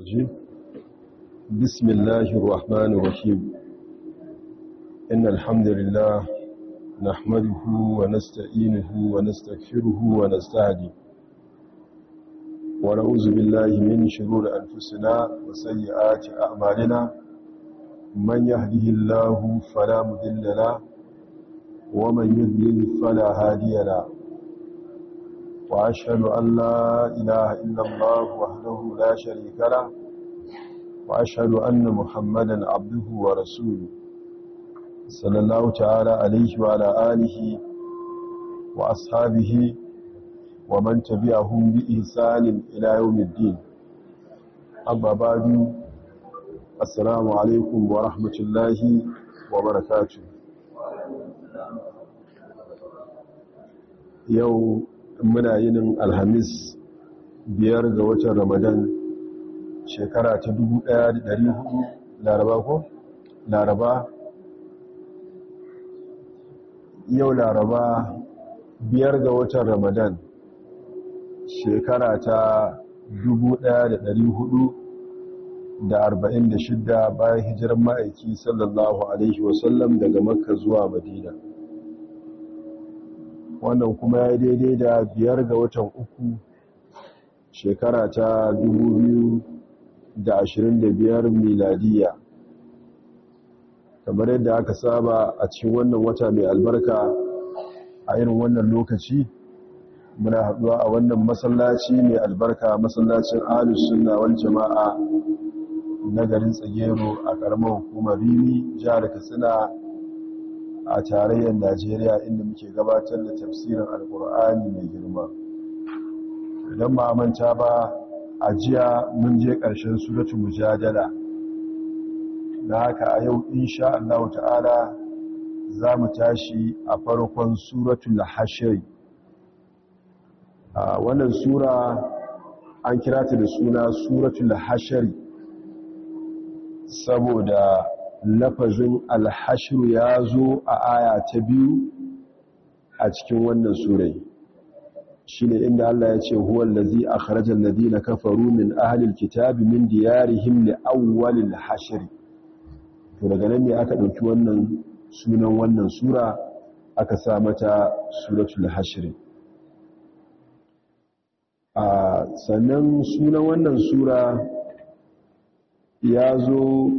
الرجيم بسم الله الرحمن الرحيم إن الحمد لله نحمده ونستعينه ونستغفره ونستهدي ونعوذ بالله من شرور أنفسنا وسيئات أعمالنا من يهده الله فلا مذل له ومن يذلل فلا هادي له وأشهد أن لا إله إلا الله وحده لا شريك له وأشهد أن محمدا عبده ورسوله صلى الله تعالى عليه وعلى آله وأصحابه ومن تبعهم بإحسان إلى يوم الدين أما بعد السلام عليكم ورحمة الله وبركاته يوم muna yinin alhamis biyar ga watan ramadan shekara ta 1400 laraba ko? laraba yau laraba biyar ga watan ramadan shekara ta 1446 bayan hijirar ma'aiki sallallahu alaihi wasallam daga makka zuwa madina wannan kuma ya daidai da biyar ga watan uku shekara ta 2025 miladiya. Kamar yadda aka saba a cikin wannan wata mai albarka a irin wannan lokaci muna haɗuwa a wannan masallaci mai albarka masallacin alus sunna wal jama'a na garin tsagero a ƙaramar hukumar rini jihar katsina a tarayyar najeriya inda muke gabatar da tafsirin alkur'ani mai girma. Idan ba manta ba a jiya mun je ƙarshen suratul mujadala. Na haka a yau insha Allah ta'ala za mu tashi a farkon suratul hashri a wannan sura an kira ta da suna suratul hashri saboda lafazin alhashiru ya zo a aya ta biyu a cikin wannan surai. Shi ne inda Allah ya ce huwa lazi a kharajar ladina kafaru min ahalil kitabi min diyarihim li awwalil hashiri to daga nan ne aka ɗauki wannan sunan wannan sura aka sa mata suratul hashiri a sannan sunan wannan sura ya zo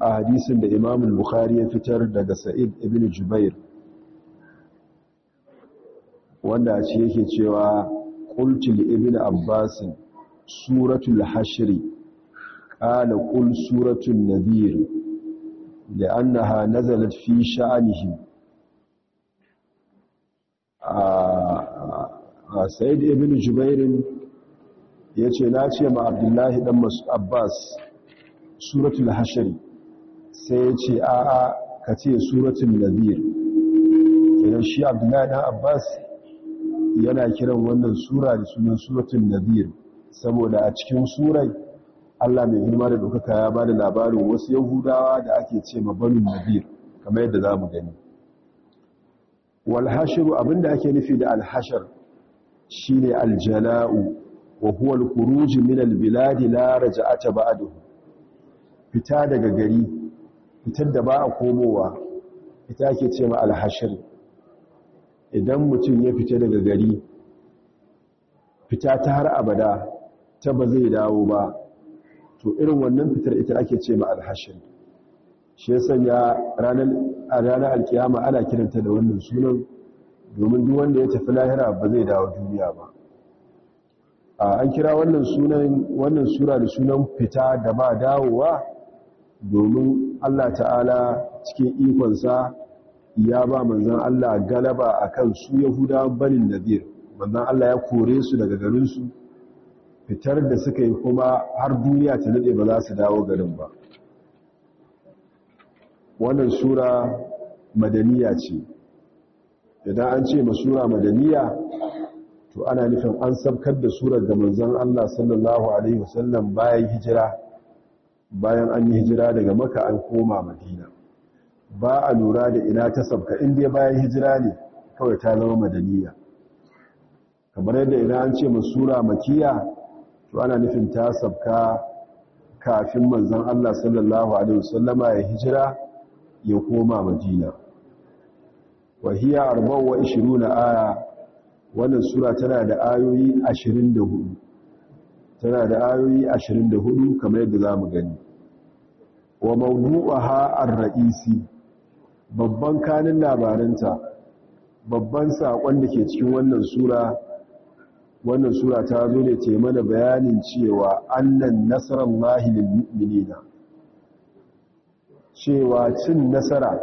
a hadisin da imam bukhari ya fitar daga sa'id ibn jubair. Wanda ce yake cewa qultu li ibn abbas suratul hashr qala qul suratul nadir li'annaha nazalat fi sha'nihi. A sa'id ibn jubair ya ce na ce ma abdullahi dan abbas suratul hashr. Sai ya ce a'a ka ce suratun nadir idan shi abdullahi dan abbas yana kiran wannan sura da sunan suratun nadir. Saboda a cikin surai allah mai girma da ɗaukaka ya ba da labarin wasu yahudawa da ake ce mabanin nadir kamar yadda za mu gani. Walhashiru abin da ake nufi da alhashar shine aljala'u wa huwa alkhuruj min albiladi la raja'ata ba'dahu. Fita daga gari fitar da ba a komowa ita ke ce ma alhashir idan mutum ya fita daga gari fita ta har abada ta ba zai dawo ba. To irin wannan fitar ita ake ce ma alhashir shi ya sanya ranar alkiyama ana kiranta da wannan sunan domin duk wanda ya tafi lahira ba zai dawo duniya ba. An kira wannan sunan wannan sura da sunan fita da ba dawowa domin Allah ta'ala cikin ikonsa ya ba manzan Allah galaba a kan su yahuda banin nadir. Manzan Allah ya kore su daga garinsu fitar da suka yi kuma har duniya ta nade ba za su dawo garin ba. Wannan sura madaniya ce. Idan an ce ma sura madaniya to ana nufin an sabkar da surar ga manzan Allah sallallahu alaihi wasallam bayan hijira bayan an yi hijira daga maka an koma madina. Ba a lura da ina ta sabka inda bayan hijira ne kawai ta zama madaniya. Kamar yadda idan an ce masura makiya to ana nufin ta sabka kafin manzon Allah sallallahu alaihi wasallama ya hijira ya koma Madina. Wa hiya 24 aya wannan sura tana da ayoyi 24 tana da ayoyi 24 kamar yadda za mu gani. Wa mawdu'aha ar-ra'isi babban kanin labaranta babban saƙon da ke cikin wannan sura wannan sura ta zo ne ce mana bayanin cewa annan nasarallahi lil mu'minina cewa cin nasara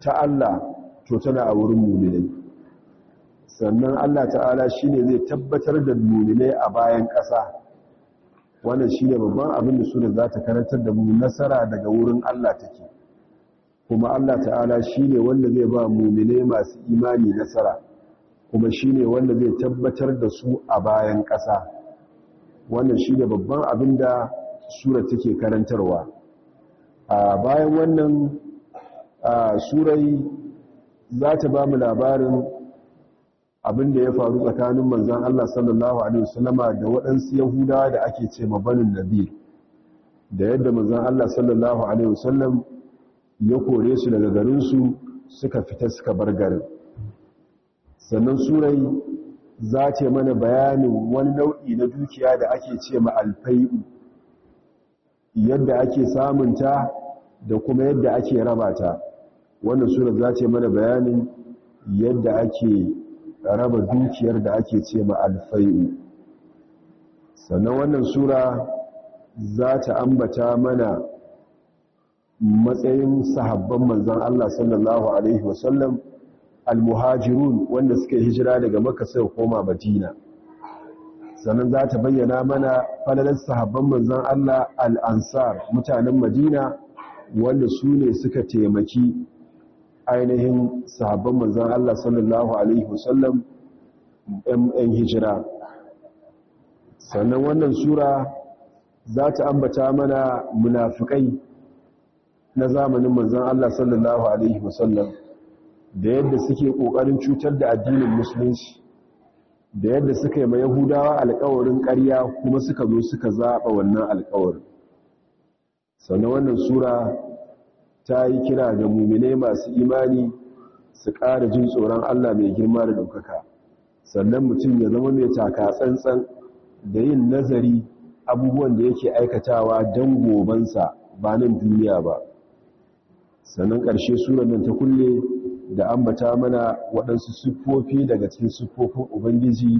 ta Allah to tana a wurin mu'minai. Sannan Allah ta'ala shine zai tabbatar da mu'minai a bayan ƙasa. Wannan shine babban abin da sura za ta karantar da mu nasara daga wurin Allah take. Kuma Allah ta'ala shine wanda zai ba mu'minai masu imani nasara kuma shi ne wanda zai tabbatar da su a bayan ƙasa. Wannan shi ne babban abin da sura take karantarwa. A bayan wannan surai za ta ba mu labarin abin da ya faru tsakanin manzan Allah sallallahu Alaihi wasallama da waɗansu yahudawa da ake ce mabanin nabi da yadda manzan Allah sallallahu Alaihi wasallam ya kore su daga garinsu suka fita suka bar garin. Sannan surai za ce mana bayanin wani nau'i na dukiya da ake ce ma alfai'u yadda ake samunta da kuma yadda ake raba ta. Wannan sura za ce mana bayanin yadda ake raba dukiyar da ake ce ma alfai'u. Sannan wannan sura za ta ambata mana matsayin sahabban manzan Allah sallallahu Alaihi wasallam al-muhajirun wanda suka hijira daga makka sai koma madina. Sannan za ta bayyana mana falalar sahabban manzon Allah al-ansar mutanen madina wanda su ne suka taimaki ainihin sahabban manzon Allah sallallahu alaihi wasallam ɗan hijira. Sannan wannan sura za ta ambata mana munafikai na zamanin manzon Allah sallallahu alaihi wasallam da yadda suke ƙoƙarin cutar da addinin musulunci da yadda suka yi ma yahudawa alƙawarin ƙarya kuma suka zo suka zaɓa wannan alƙawarin. Sannan wannan sura ta yi kira ga muminai masu imani su ƙara jin tsoron allah mai girma da ɗaukaka. Sannan mutum ya zama mai taka tsantsan da yin nazari abubuwan da yake aikatawa don gobansa ba nan duniya ba. Sannan ƙarshe surar nan ta kulle da ambata mana waɗansu siffofi daga cikin siffofin ubangiji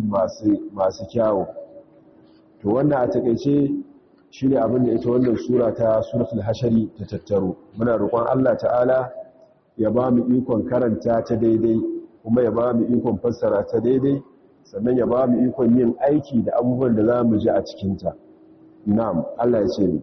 masu kyawu. To wannan a taƙaice shi ne abin da ita wannan sura ta suratul hashari ta tattaro. Muna roƙon allah ta'ala ya ba mu ikon karanta ta daidai kuma ya ba mu ikon fassara ta daidai sannan ya ba mu ikon yin aiki da abubuwan da za mu ji a cikinta. Na'am allah ya ce ni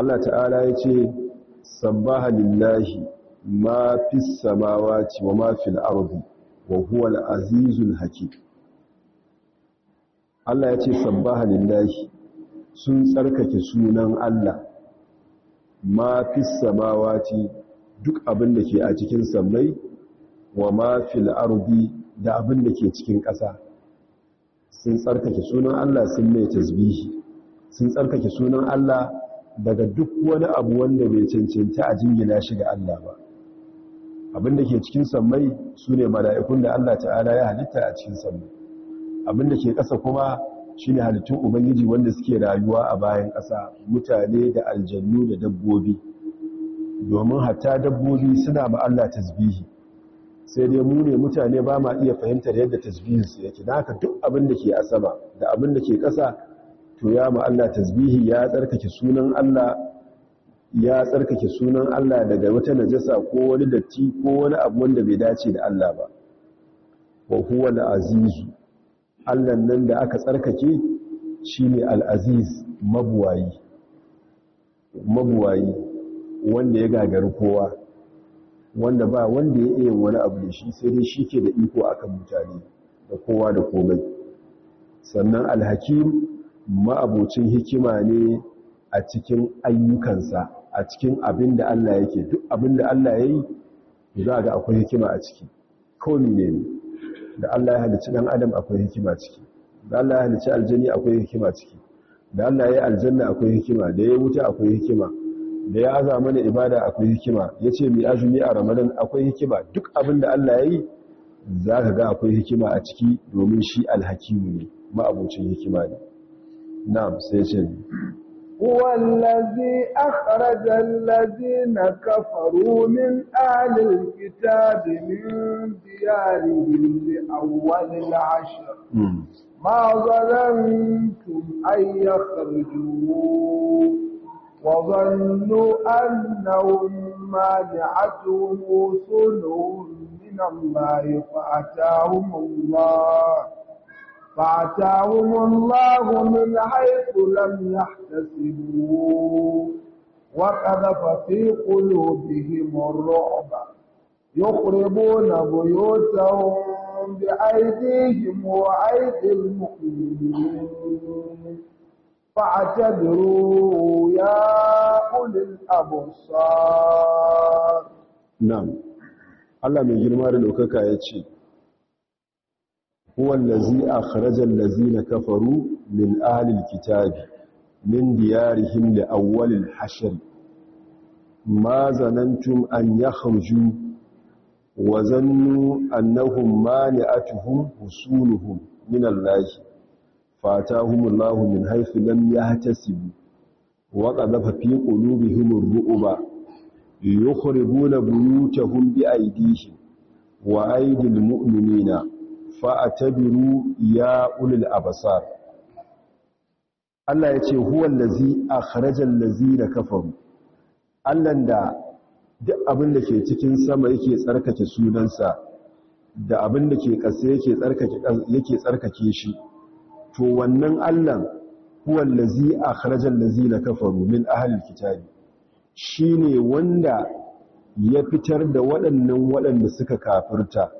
Allah ta'ala ya ce sabbaha lillahi ma fi samawati wa ma fil ardi wa huwa al-azizul hakim. Allah ya ce sabbaha lillahi sun tsarkake sunan Allah. Ma fi samawati duk abin da ke a cikin sammai wa ma fil ardi da abin da ke cikin ƙasa. Sun tsarkake sunan Allah sun mai tasbihi. Sun tsarkake sunan Allah daga duk wani abu wanda bai cancanta a jingina shi ga Allah ba. Abinda ke cikin sammai su ne mala'ikun da Allah ta'ala ya halitta a cikin sammai. Abinda ke ƙasa kuma shi ne halittun ubangiji wanda suke rayuwa a bayan ƙasa mutane da aljannu da dabbobi. Domin hatta dabbobi suna ma Allah tasbihi. Sai dai mu ne mutane ba ma iya fahimtar yadda tasbihinsu yake. Da haka duk abin da ke sama da abin da ke ƙasa to ya ma Allah tasbihi ya tsarkake sunan Allah ya tsarkake sunan Allah daga wata najasa ko wani datti ko wani abu wanda bai dace da Allah ba. Wa huwa al-azizu Allah nan da aka tsarkake shine al-aziz mabuwayi. Mabuwayi wanda ya gagari kowa. Wanda ba wanda ya iya wani abu shi sai dai shi ke da iko akan mutane da kowa da komai. Sannan alhakim ma'abocin hikima ne a cikin ayyukansa a cikin abin da Allah yake. Duk abin da Allah ya yi za ga akwai hikima a ciki. Kawai ne da Allah ya halicci ɗan adam akwai hikima ciki. Da Allah ya halicci aljani akwai hikima ciki. Da Allah ya yi aljanna akwai hikima. Da ya wuta akwai hikima. Da ya aza mana ibada akwai hikima. Ya ce mai azumi a ramadan akwai hikima. Duk abin da Allah ya yi za ga akwai hikima a ciki domin shi alhakimu ne ma'abocin hikima ne. na'am sai ce هو الذي أخرج الذين كفروا من أهل الكتاب من ديارهم لأول العشر ما ظننتم أن يخرجوا وظنوا أنهم مانعتهم وصولهم من الله فأتاهم الله فأتاهم الله من حيث لم يحتسبوا وقذف في قلوبهم الرعب يخربون بيوتهم بأيديهم وأيدي المؤمنين فاعتبروا يا أولي الأبصار نعم Allah mai girma da ɗaukaka ya ce, Huwan lazi a kharajar lazi na kafaru min ahalil kitabi, min diyarihim da awwalil hashir, ma zanantum an ya hauju wa zannu annahum mani'atuhum husuluhum min Allahi, fatahumullahu min haifu lam yahtasibu wa qadhafa fi qulubihim ar-ru'ba yukhribuna buyutahum bi aydihim wa aydil mu'minina fa'tabiru ya ulil absar Allah ya ce huwa allazi akhraja allazina kafaru. Allahn da duk abin da ke cikin sama yake tsarkake sunansa da abin da ke ƙasa yake tsarkake shi. To wannan Allah huwa allazi akhraja allazina kafaru min ahli alkitabi shine wanda ya fitar da waɗannan waɗanda suka kafirta.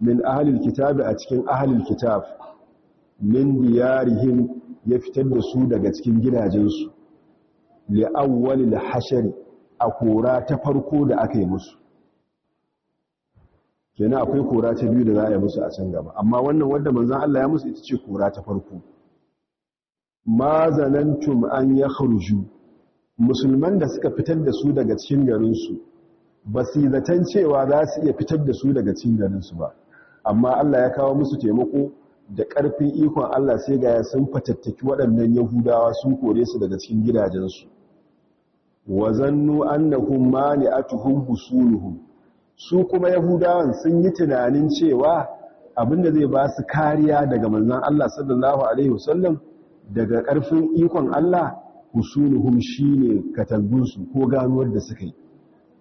Min ahli alkitabi a cikin ahli alkitab min diyarihim ya fitar da su daga cikin gidajensu. Li awwalil hashari a kora ta farko da aka yi musu. Kenan akwai kora ta biyu da za a yi musu a can gaba. Amma wannan wadda manzan Allah ya musu ita ce kora ta farko. Ma zanantum an ya kharuju musulman da suka fitar da su daga cikin garinsu ba su zaton cewa za su iya fitar da su daga cikin garinsu ba. Amma Allah ya kawo musu taimako da ƙarfin ikon Allah sai ga sun fatattaki waɗannan yahudawa sun kore su daga cikin gidajensu. Wa zannu annahum mani'atuhum husuluhum. Su kuma yahudawan sun yi tunanin cewa abin da zai ba su kariya daga manzon Allah sallallahu alaihi wasallam daga ƙarfin ikon Allah husuluhum shine katangunsu ko ganuwar da suka yi.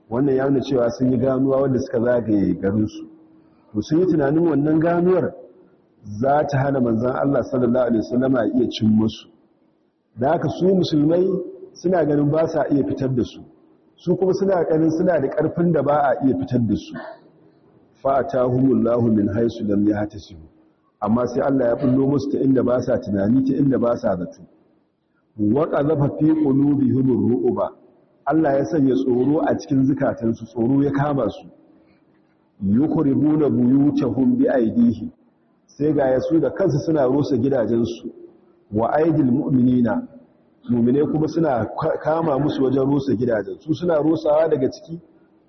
Wannan ya nuna cewa sun yi ganuwa wanda suka zagaye garinsu. To sun yi tunanin wannan ganuwar za ta hana manzon Allah sallallahu alaihi wasallam a iya cin musu. Da haka su musulmai suna ganin ba sa iya fitar da su. Su kuma suna ganin suna da ƙarfin da ba a iya fitar da su. Fatahumullahu min haisu lam yahtasibu amma sai Allah ya bullo musu ta inda ba sa tunani ta inda ba sa zato. Wa qazafa fi qulubihim ru'ba Allah ya sanya tsoro a cikin zukatansu tsoro ya kama su. Yukhribuna buyutahum bi aydihim sai ga yasu da kansu suna rusa gidajensu. Wa aidil mu'minina mu'mine kuma suna kama musu wajen rusa gidajen. Su suna rusawa daga ciki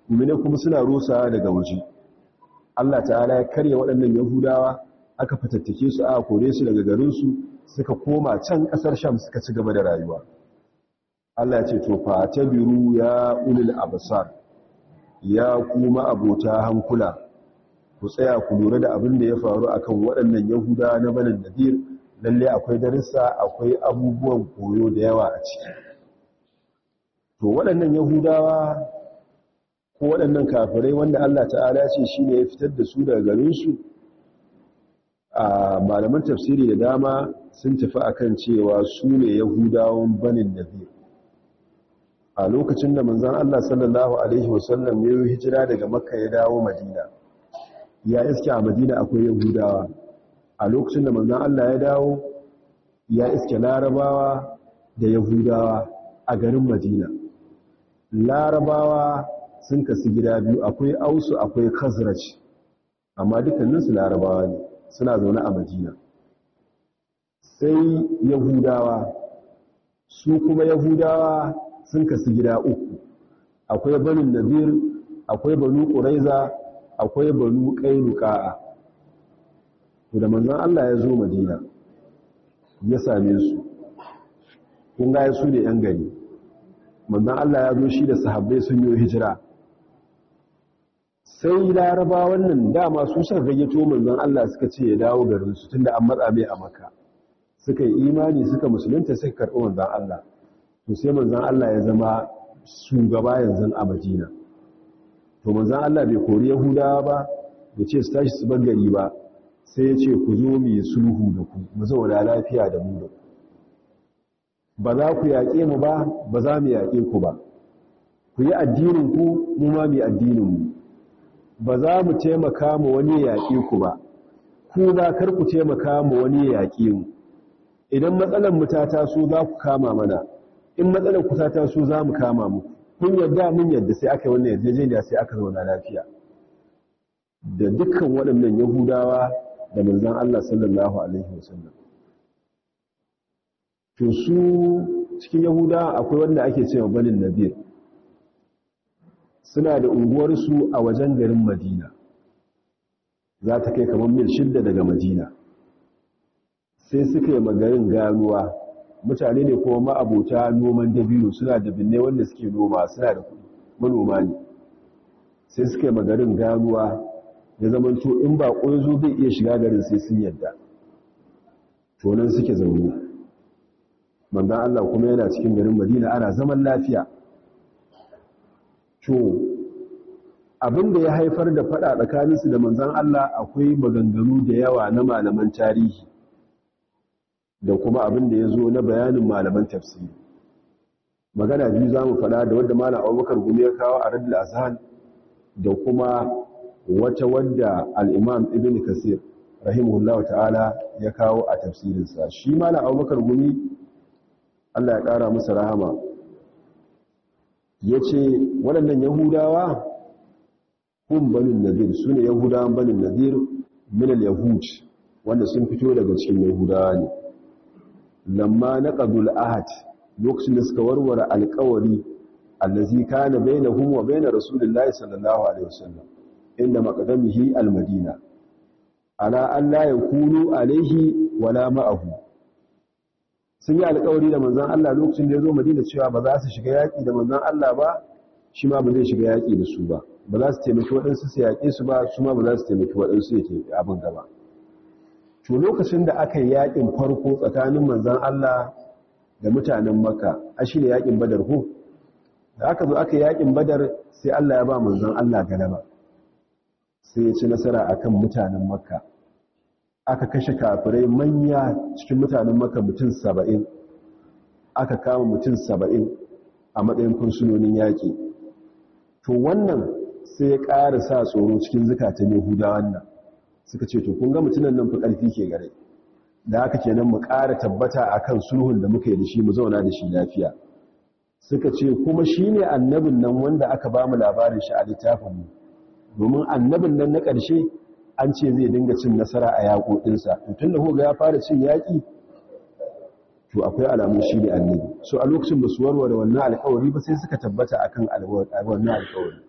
mu'mine kuma suna rusawa daga waje. Allah ta'ala ya karya waɗannan yahudawa aka fatattake su aka kore su daga garinsu suka koma can ƙasar sham suka ci gaba da rayuwa. Allah ce to fa tabiru ya ulul absar ya kuma abota hankula ku tsaya ku lura da abin da ya faru akan waɗannan yahudawa na banin nadir. Lalle akwai darussa akwai abubuwan koyo da yawa a ciki. To waɗannan yahudawa ko waɗannan kafirai wanda Allah ta'ala ce shi ne ya fitar da su daga garinsu a malaman tafsiri da dama sun tafi akan cewa su ne yahudawan banin nabi a lokacin da manzon Allah sallallahu alaihi wasallam ya yi hijira daga makka ya dawo madina ya iske a madina akwai yahudawa. A lokacin da manzon Allah ya dawo ya iske larabawa da yahudawa a garin madina. Larabawa sun kasu gida biyu akwai ausu akwai khazraj amma dukkaninsu larabawa ne suna zaune a madina. Sai yahudawa su kuma yahudawa sun kasu gida uku. Akwai banin nazir akwai banu ƙuraiza akwai banu ƙainuka'a da manzan Allah ya zo madina ya same su. Kun gaya su ne 'yan gari. Manzan Allah ya zo shi da sahabbai sun yi hijira. Sai laraba wannan dama su suka gayyato manzon Allah suka ce ya dawo garin su tunda an matsa mai a maka suka yi imani suka musulunta suka karɓi manzon Allah. To sai manzon Allah ya zama shugaba yanzu a Madina. To manzon Allah bai kori Yahudawa ba da ce su tashi su bar gari ba sai ya ce ku zo mu yi sulhu da ku mu zauna lafiya da mu da ba za ku yaƙe mu ba ba za mu yaƙe ku ba. Ku yi addinin ku mu ma mu addinin mu. Ba za mu taimaka mu wani yaƙe ku ba. Ku ba kar ku taimaka mu wani yaƙe mu. Idan matsalar mu ta taso za ku kama mana. In matsalar ku ta taso za mu kama mu. Kun yadda mun yadda sai aka yi wannan yarjejeniya sai aka zauna lafiya. Da dukkan waɗannan yahudawa da manzon Allah sallallahu alaihi wasallam. To su cikin yahudawa akwai wanda ake cewa banin nabir suna da unguwarsu a wajen garin madina. Za ta kai kamar mil shidda daga madina. Sai suka yi magarin ganuwa. Mutane ne kuma ma'abota noman dabino suna da binne wanda suke noma suna da manoma ne. Sai suka yi magarin ganuwa ya zamanto in ba zo bai iya shiga garin sai sun yadda tonan suke zaune. Manzan Allah kuma yana cikin garin madina ana zaman lafiya. To abin da ya haifar da fada tsakaninsu da manzan Allah akwai maganganu da yawa na malaman tarihi. Da kuma abin da ya zo na bayanin malaman tafsiri. Magana biyu za mu fada da wadda malam abubakar gumi ya kawo a radul azhan da kuma wata wadda al'imam ibn kasir rahimahullahu ta'ala ya kawo a tafsirinsa. Shi malam abubakar gumi Allah ya ƙara musu rahama ya ce waɗannan yahudawa kun banin nadir su ne yahudawan banin nadir minal yahud wanda sun fito daga cikin yahudawa ne. Lamma na ƙadul ahad lokacin da suka warware alƙawari allazi kana bainahum wa bain rasulillahi sallallahu alaihi wasallam inda maqdamihi almadina. Ala an la yakunu alaihi wala ma'ahu. Sun yi alkawari da manzan Allah lokacin da ya zo madina cewa ba za su shiga yaƙi da manzan Allah ba shi ma ba zai shiga yaƙi da su ba. Ba za su taimaki waɗansu su yaƙe su ba su ma ba za su taimaki waɗansu ya abin gaba. To lokacin da aka yi yaƙin farko tsakanin manzan Allah da mutanen makka a shi ne yaƙin badar ko? Da aka zo aka yi yaƙin badar sai Allah ya ba manzan Allah galaba. Sai ya ci nasara akan mutanen makka. Aka kashe kafirai manya cikin mutanen maka mutum saba'in. Aka kama mutum saba'in a matsayin fursunonin yaƙi. To wannan sai ya ƙara sa tsoro cikin zukatan yahudawan nan. Suka ce to kun ga mutunan nan fi ƙarfi ke gare. Da haka kenan mu ƙara tabbata akan sulhun da muka yi da shi mu zauna da shi lafiya. Suka ce kuma shine annabin nan wanda aka ba mu labarin shi a littafinmu. Domin annabin nan na ƙarshe an ce zai dinga cin nasara a yaƙoƙinsa. Tun da hoga ya fara cin yaƙi to akwai alamun shi ne annabi. So a lokacin ba su warware wannan alƙawari ba sai suka tabbata akan wannan alƙawari.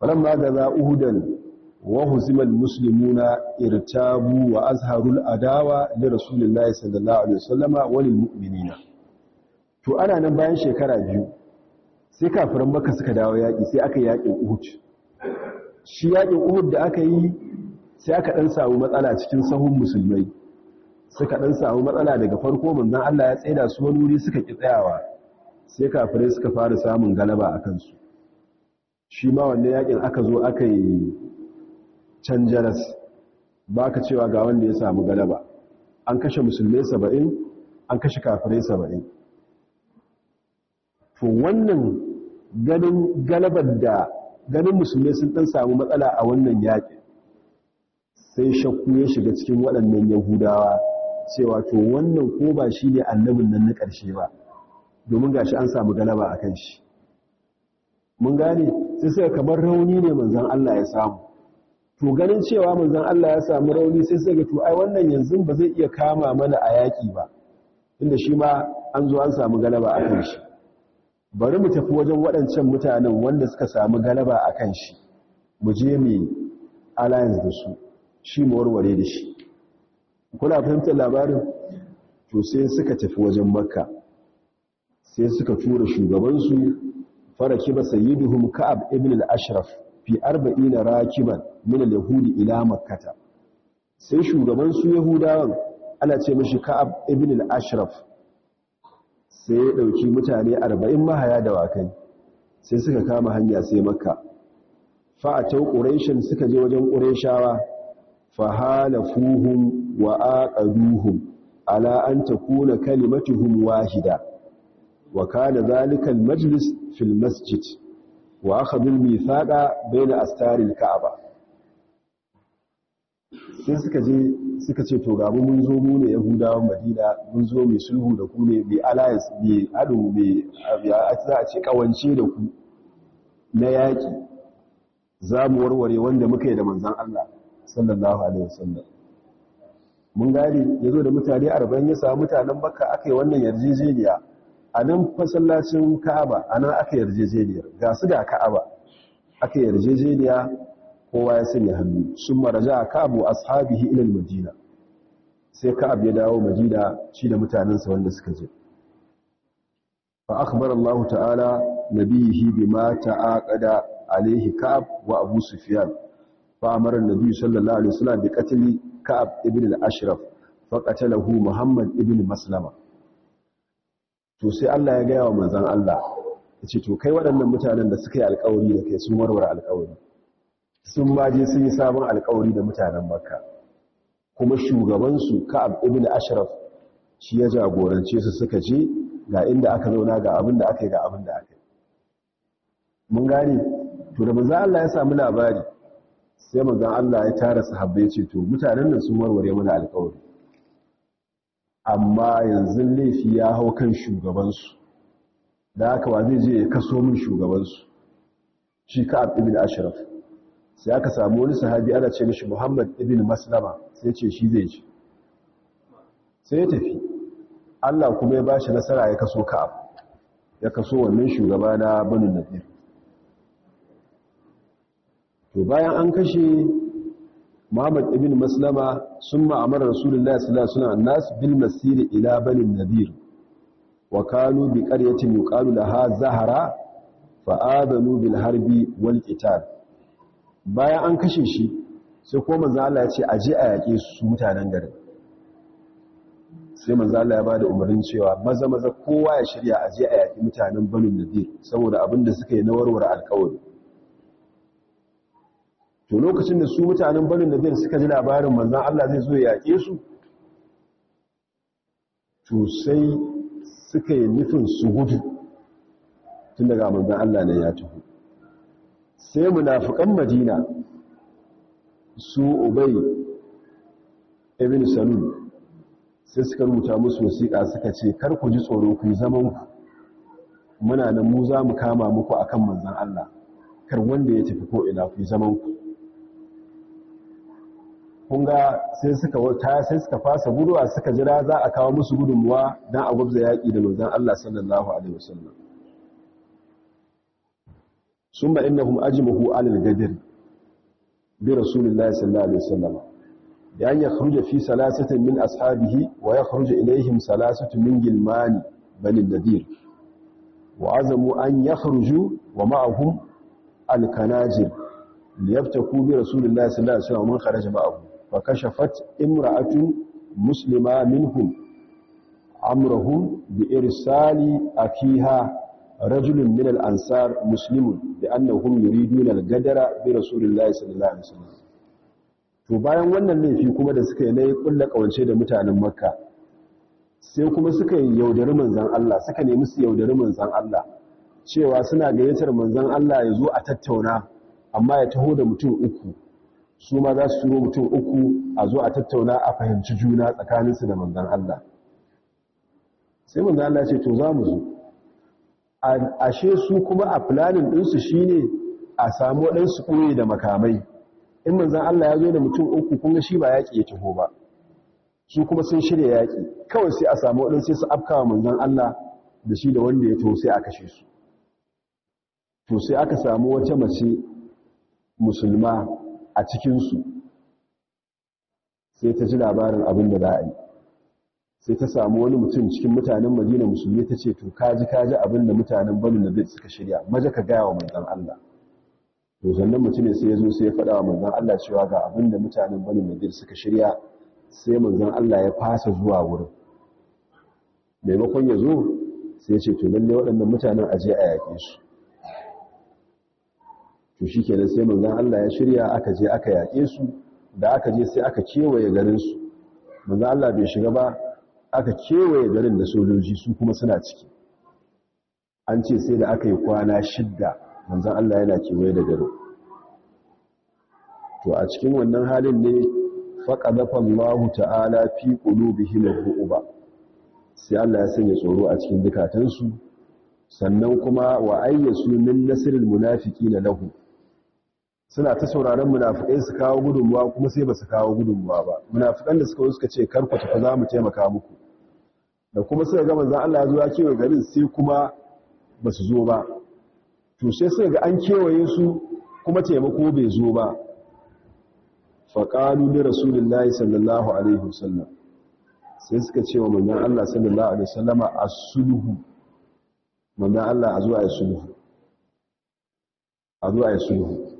Falamma ga za uhudan wa huzimal muslimuna irtabu wa azharul adawa li rasulillahi sallallahu alaihi wasallama to ana nan bayan shekara biyu sai kafiran makka suka dawo yaƙi sai aka yaƙin uhud. Shi yaƙin uhud da aka yi sai aka ɗan samu matsala cikin sahun musulmai. Suka ɗan samu matsala daga farko manzan Allah ya tsaida su wani wuri suka ƙi tsayawa sai kafirai suka fara samun galaba a kansu. Shi ma wanne yaƙin aka zo aka yi can jaras ba ka cewa ga wanda ya samu galaba. An kashe musulmai saba'in an kashe kafirai saba'in. To wannan ganin galabar da ganin musulmai sun ɗan samu matsala a wannan yaƙi sai shakku ya shiga cikin waɗannan yahudawa cewa to wannan ko ba shi ne annabin nan na ƙarshe ba domin gashi an samu galaba a kan shi. Mun gane? Sai suka kamar rauni ne manzan Allah ya samu. To ganin cewa manzan Allah ya samu rauni sai suka to ai wannan yanzu ba zai iya kama mana a yaƙi ba inda shi ma an zo an samu galaba a kan shi. Bari mu tafi wajen waɗancan mutanen wanda suka samu galaba a kan shi mu je mu alliance da su shi mu warware da shi. Kuna fahimtar labarin? To sai suka tafi wajen makka sai suka tura shugabansu farakiba sayyiduhum ka'ab ibn al-ashraf. Fi 40 rakiban min al-yahudi ila makkata. Sai shugabansu yahudawan ana ce mishi ka'ab ibn al-ashraf sai ya ɗauki mutane 40 mahaya da wakai sai suka kama hanya sai makka. Fa atau quraishin suka je wajen qurayshawa fa halafuhum wa aqaduhum ala an takuna kalimatuhum wahida wa kana zalika al-majlis fi al-masjid wa akhadhu al-mithaqa bayna astari al-ka'aba sai suka je suka ce to gabu mun zo mu ne yahudawan madina mun zo mai sulhu da ku ne mai alliance mai ado mai za a ce kawance da ku na yaki za mu warware wanda muka yi da manzan Allah sallallahu alaihi wasallam. Mun gari ya zo da mutane arba'in ya samu mutanen makka aka yi wannan yarjejeniya. A nan fasallacin ka'aba a nan aka yarjejeniyar. Ga su ga ka'aba. Aka yarjejeniya kowa ya sanya hannu. Sun maraja a ka'abu ashabihi ilal madina. Sai ka'ab ya dawo madina shi da mutanensa wanda suka je. Fa akhbara Allah ta'ala nabiyihi bima ta'aqada alaihi ka'ab wa abu sufyan. Fa amara an-nabi sallallahu alaihi wasallam bi qatli ka'ab ibn al-ashraf. Fa qatalahu muhammad ibn maslama. To sai Allah ya gaya wa manzon Allah ya ce to kai waɗannan mutanen da suka yi alƙawari da kai sun warware alƙawari. Sun ma je sun yi sabon alƙawari da mutanen makka. Kuma shugaban su ka'ab ibn ashraf shi ya jagorance su suka je ga inda aka zauna ga abin da aka yi ga abin da aka yi. Mun gane? To da manzon Allah ya samu labari sai manzon Allah ya tara sahabbai ce to mutanen nan sun warware mana alƙawari. Amma yanzu laifi ya hau kan shugabansu. Da haka wa zai je ya kaso min shugabansu? Shi ka'ab ibn ashraf. Sai aka samu wani sahabi ana ce mishi muhammad ibn maslama sai ce shi zai ci sai ya tafi. Allah kuma ya bashi nasara ya kaso ka'ab. Ya kaso wannan shugaba na banu nadir. To bayan an kashe Muhammad ibn Maslama sun ma'amara Rasulullahi sallallahu alaihi wasallam nas bil masir ila bani nadir. Wa kanu bi qaryatin yuqalu laha zahara fa adanu bil harbi wal qital. Bayan an kashe shi sai ko manzo Allah ya ce aje a yake su mutanen garin. Sai manzo Allah ya ba da umarnin cewa maza maza kowa ya shirya aje a yaki mutanen bani nadir saboda abin da suka yi na warware alƙawari. To lokacin da su mutanen barin nadir suka ji labarin manzan Allah zai zo ya yaƙe su to sai suka yi nufin su gudu tun daga manzan Allah ne ya taho sai munafikan madina su ubay ibn salul sai suka rubuta musu wasiƙa suka ce kar ku ji tsoro ku yi zaman ku. Muna nan mu za mu kama muku akan manzan Allah. Kar wanda ya tafi ko ina ku yi zaman ku. Kunga sai suka wata sai suka fasa guduwa suka jira za a kawo musu gudunmuwa don a gwabza yaƙi da manzan Allah sallallahu alaihi wasallam. Summa innahum ajmahu alal gadir bi rasulillahi sallallahu alaihi wasallam. Da an yakhruja fi salasatin min ashabihi wa yakhruja ilaihim salasatu min gilmani bani nadir. Wa azamu an yakhruju wa ma'ahum al-kanajir liyaftaku bi rasulillahi sallallahu alaihi wasallam man kharaja فكشفت امرأة مسلمة منهم minhum amrahum bi irsali من rajulun مسلم لأنهم يريدون الجدر برسول annahum صلى الله عليه وسلم. To bayan wannan laifi kuma da suka yi na kulla kawance da mutanen makka sai kuma suka yaudari manzan Allah suka nemi su yaudari manzan Allah cewa suna gayyatar manzan Allah ya zo a tattauna amma ya taho da mutum uku. Su ma za su turo mutum uku a zo a tattauna a fahimci juna tsakaninsu da manzan Allah. Sai manzan Allah ce to za mu zo. Ashe su kuma a planin ɗinsu shi ne a samu waɗansu ɓoye da makamai. In manzan Allah ya zo da mutum uku kuma shi ba yaƙi ya taho ba. Su kuma sun shirya yaƙi. Kawai sai a samu waɗansu sai su afkawa manzan Allah da shi da wanda ya taho sai a kashe su. To sai aka samu wata mace musulma a cikinsu sai ta ji labarin abin da za a yi. Sai ta samu wani mutum cikin mutanen madina musulmi ta ce to kaji kaji abin da mutanen banu nabi suka shirya. Maje ka gaya wa manzan Allah. To sannan mutum sai ya zo sai ya faɗa wa manzan Allah cewa ga abin da mutanen banu nabi suka shirya. Sai manzan Allah ya fasa zuwa wurin. Maimakon ya zo sai ya ce to lalle waɗannan mutanen aje a yaƙe su. To shi kenan sai manzan Allah ya shirya aka je aka yaƙe su da aka je sai aka kewaye garinsu. Manzan Allah bai shiga ba aka kewaye garin da sojoji su kuma suna ciki. An ce sai da aka yi kwana shidda manzan Allah yana kewaye da garin. To a cikin wannan halin ne faƙadafa Allahu ta'ala fi qulubihim ru'uba sai Allah ya sanya tsoro a cikin dukatansu sannan kuma wa ayyasu min nasril munafiqina lahu. Suna ta sauraron munafikai su kawo gudunmuwa kuma sai ba su kawo gudunmuwa ba. Munafikan da suka suka ce kar ku tafi za mu taimaka muku. Da kuma suka ga manzon Allah ya zo ya kewaye garin sai kuma ba su zo ba. To sai suka ga an kewaye su kuma taimako bai zo ba. Faƙalu li rasulillahi sallallahu alaihi wasallam. Sai suka ce wa manzon Allah sallallahu alaihi wasallama as-sulhu. Manzon Allah a zo a yi sulhu. A zo a yi sulhu.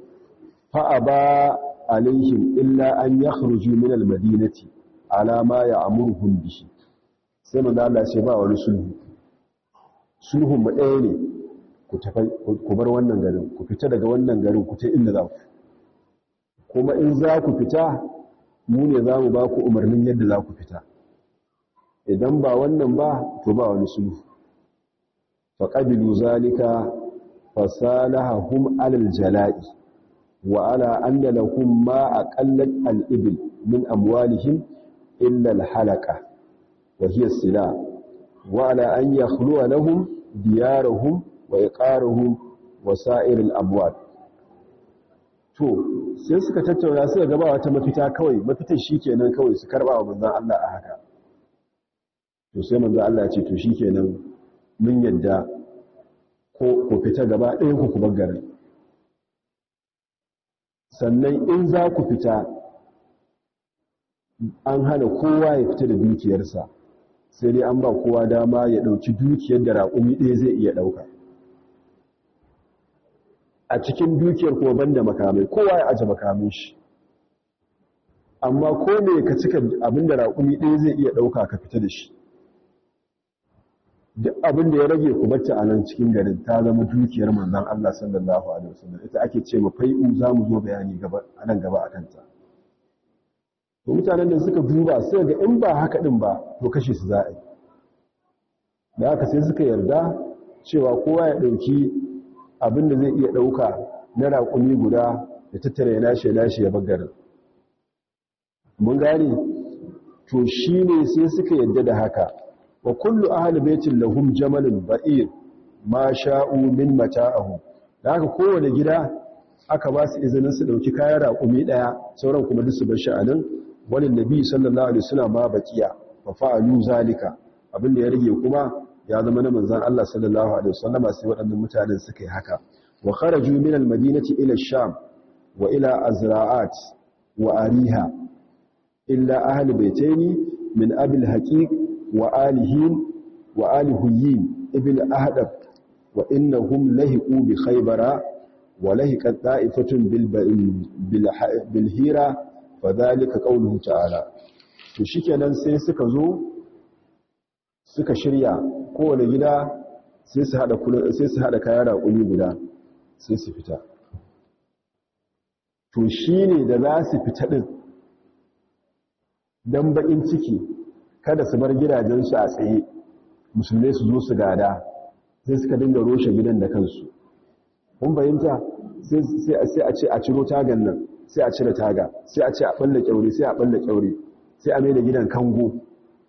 Fa'aba alaihim illa an ya kharuju min almadinati ala ma ya'muruhum bihi sai manzo Allah ce ba wani sulhu sulhun mu ɗaya ne ku tafi ku bar wannan garin ku fita daga wannan garin ku ta inda za ku kuma in za ku fita mu ne za mu ba ku umarnin yadda za ku fita idan ba wannan ba to ba wani sulhu faqabilu zalika fasalahum alal jala'i wa ala anna lahum ma aqallat al-ibil min amwalihim illa al-halaqa wa hiya sila wa ala an yakhluwa lahum diyarahum wa iqaruhum wa sa'ir al-amwal. To sai suka tattauna suka gaba wata mafita kawai mafitar shikenan kawai su karɓa wa manzon Allah a haka. To sai manzon Allah ya ce to shikenan mun yadda ko ku fita gaba ɗayan ku ku bar garin. Sannan in za ku fita an hana kowa ya fita da dukiyarsa sai dai an ba kowa dama ya ɗauki dukiyar da raƙumi ɗaya zai iya ɗauka. A cikin dukiyar kuma banda makamai kowa ya aje makamin shi. Amma ko ne ka cika abin da raƙumi ɗaya zai iya ɗauka ka fita da shi. Duk abin da ya rage ku bacci a nan cikin garin ta zama dukiyar manzon Allah sallallahu alaihi wasallam. Ita ake ce ma fai'u za mu zo bayani gaba a nan gaba akan ta to mutanen da suka duba sai ga in ba haka din ba to kashe su za da haka sai suka yarda cewa kowa ya ɗauki abin da zai iya ɗauka na raƙumi guda da tattara ya lashe lashe ya bagarin mun gane? To shine sai suka yarda da haka. Wa kullu ahli baitin lahum jamalun ba'ir ma sha'u min mata'ahum. Da haka kowane gida aka ba su izinin su ɗauki kayan raƙumi ɗaya sauran kuma duk su bar sha'anin walin nabi sallallahu alaihi wasallam ma baqiya fa fa'alu zalika. Abinda ya rage kuma ya zama na manzon Allah sallallahu alaihi wasallama sai waɗannan mutanen suka yi haka. Wa kharaju min al-madinati ila ash-sham wa ila azra'at wa ariha illa ahli baitaini min abil haqiq wa alihin wa alihuyin ibn ahdab wa innahum lahiqu bi khaybara wa lahiqat ta'ifatun bil bil hira fa ta'ala. To shikenan sai suka zo suka shirya kowane gida sai su hada sai su guda sai su fita. To shine da za su fita din don baƙin ciki kada su bar gidajensu a tsaye. Musulmai su zo su gada sai suka dinga roshe gidan da kansu. Kun fahimta? Sai a ce a ciro tagan nan sai a cire taga sai a ce a balle kyaure sai a balle kyaure sai a mai da gidan kango.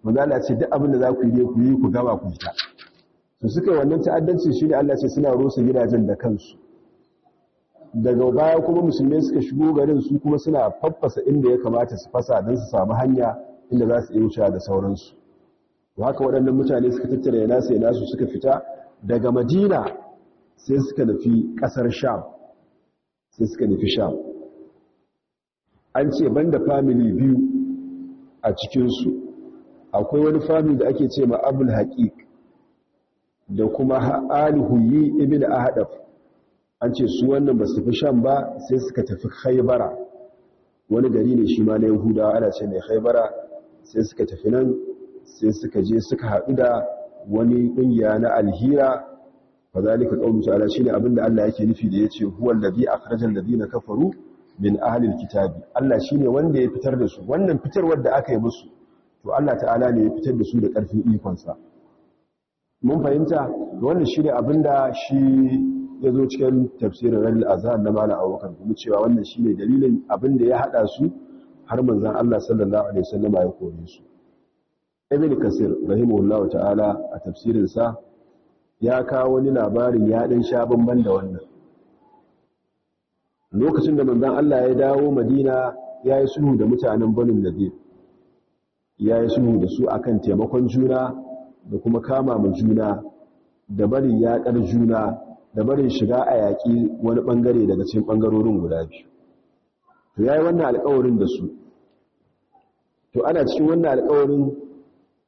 Manzala ce duk abin da za ku yi ku yi ku gaba ku fita. Su suka yi wannan ta'addanci shi ne Allah ce suna rosa gidajen da kansu. Daga baya kuma musulmai suka shigo garin su kuma suna faffasa inda ya kamata su fasa don su samu hanya inda za su iya wuce da sauransu. To haka waɗannan mutane suka tattara yana sai nasu suka fita daga madina sai suka nufi ƙasar sham sai suka nufi sham. An ce banda family biyu a cikinsu. Akwai wani family da ake ce ma abul haƙiƙ da kuma alihuyi ibn ahadaf. An ce su wannan ba su fi sham ba sai suka tafi haibara wani gari ne shi ma na yahudawa ana ce mai haibara sai suka tafi nan sai suka je suka haɗu da wani ƙungiya na alhira. Fa zalika qawlu ta'ala shine abin da Allah yake nufi da ya ce huwal ladhi akhrajal ladina kafaru min ahli alkitabi. Allah shine wanda ya fitar da su. Wannan fitarwar da aka yi musu to Allah ta'ala ne ya fitar da su da ƙarfin ikon sa mun fahimta? Wannan shine abin da shi ya cikin tafsirin Rajul Azhar na Malam Abubakar kuma cewa wannan shine dalilin abin da ya hada su har manzon Allah sallallahu alaihi wasallama ya kore su. Ibn Kasir rahimahullahu ta'ala a tafsirin sa ya kawo wani labarin ya ɗan sha bamban da wannan. Lokacin da manzan Allah ya dawo madina ya yi sulhu da mutanen banin nadir. Ya yi sulhu da su akan taimakon juna da kuma kama ma juna da barin yaƙar juna da barin shiga a yaƙi wani ɓangare daga cikin ɓangarorin guda biyu. To ya yi wannan alƙawarin da su. To ana cikin wannan alƙawarin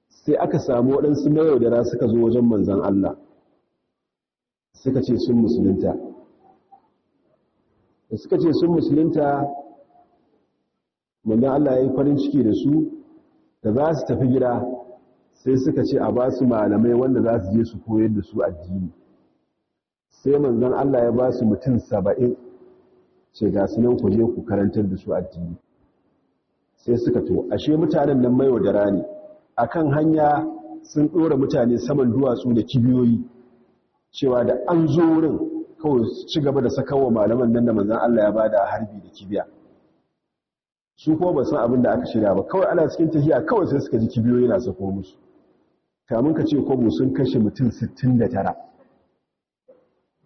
sai aka samu waɗansu mayaudara suka zo wajen manzan Allah. Suka ce sun musulunta. Da suka ce sun musulunta manzan Allah ya yi farin ciki da su da za su tafi gida sai suka ce a ba su malamai wanda za su je su koyar da su addini. Sai manzan Allah ya ba su mutum saba'in. Ce ga su nan ku je ku karantar da su addini. Sai suka to ashe mutanen nan mai wadara ne akan hanya sun ɗora mutane saman duwatsu da kibiyoyi cewa da an zo wurin kawai ci gaba da sakawa malaman nan da manzan Allah ya ba da harbi da kibiya. Su kuma ba san abin da aka shirya ba kawai ana cikin tahiya kawai sai suka ji kibiyoyi na sako musu. Kamun ka ce kwabo sun kashe mutum 69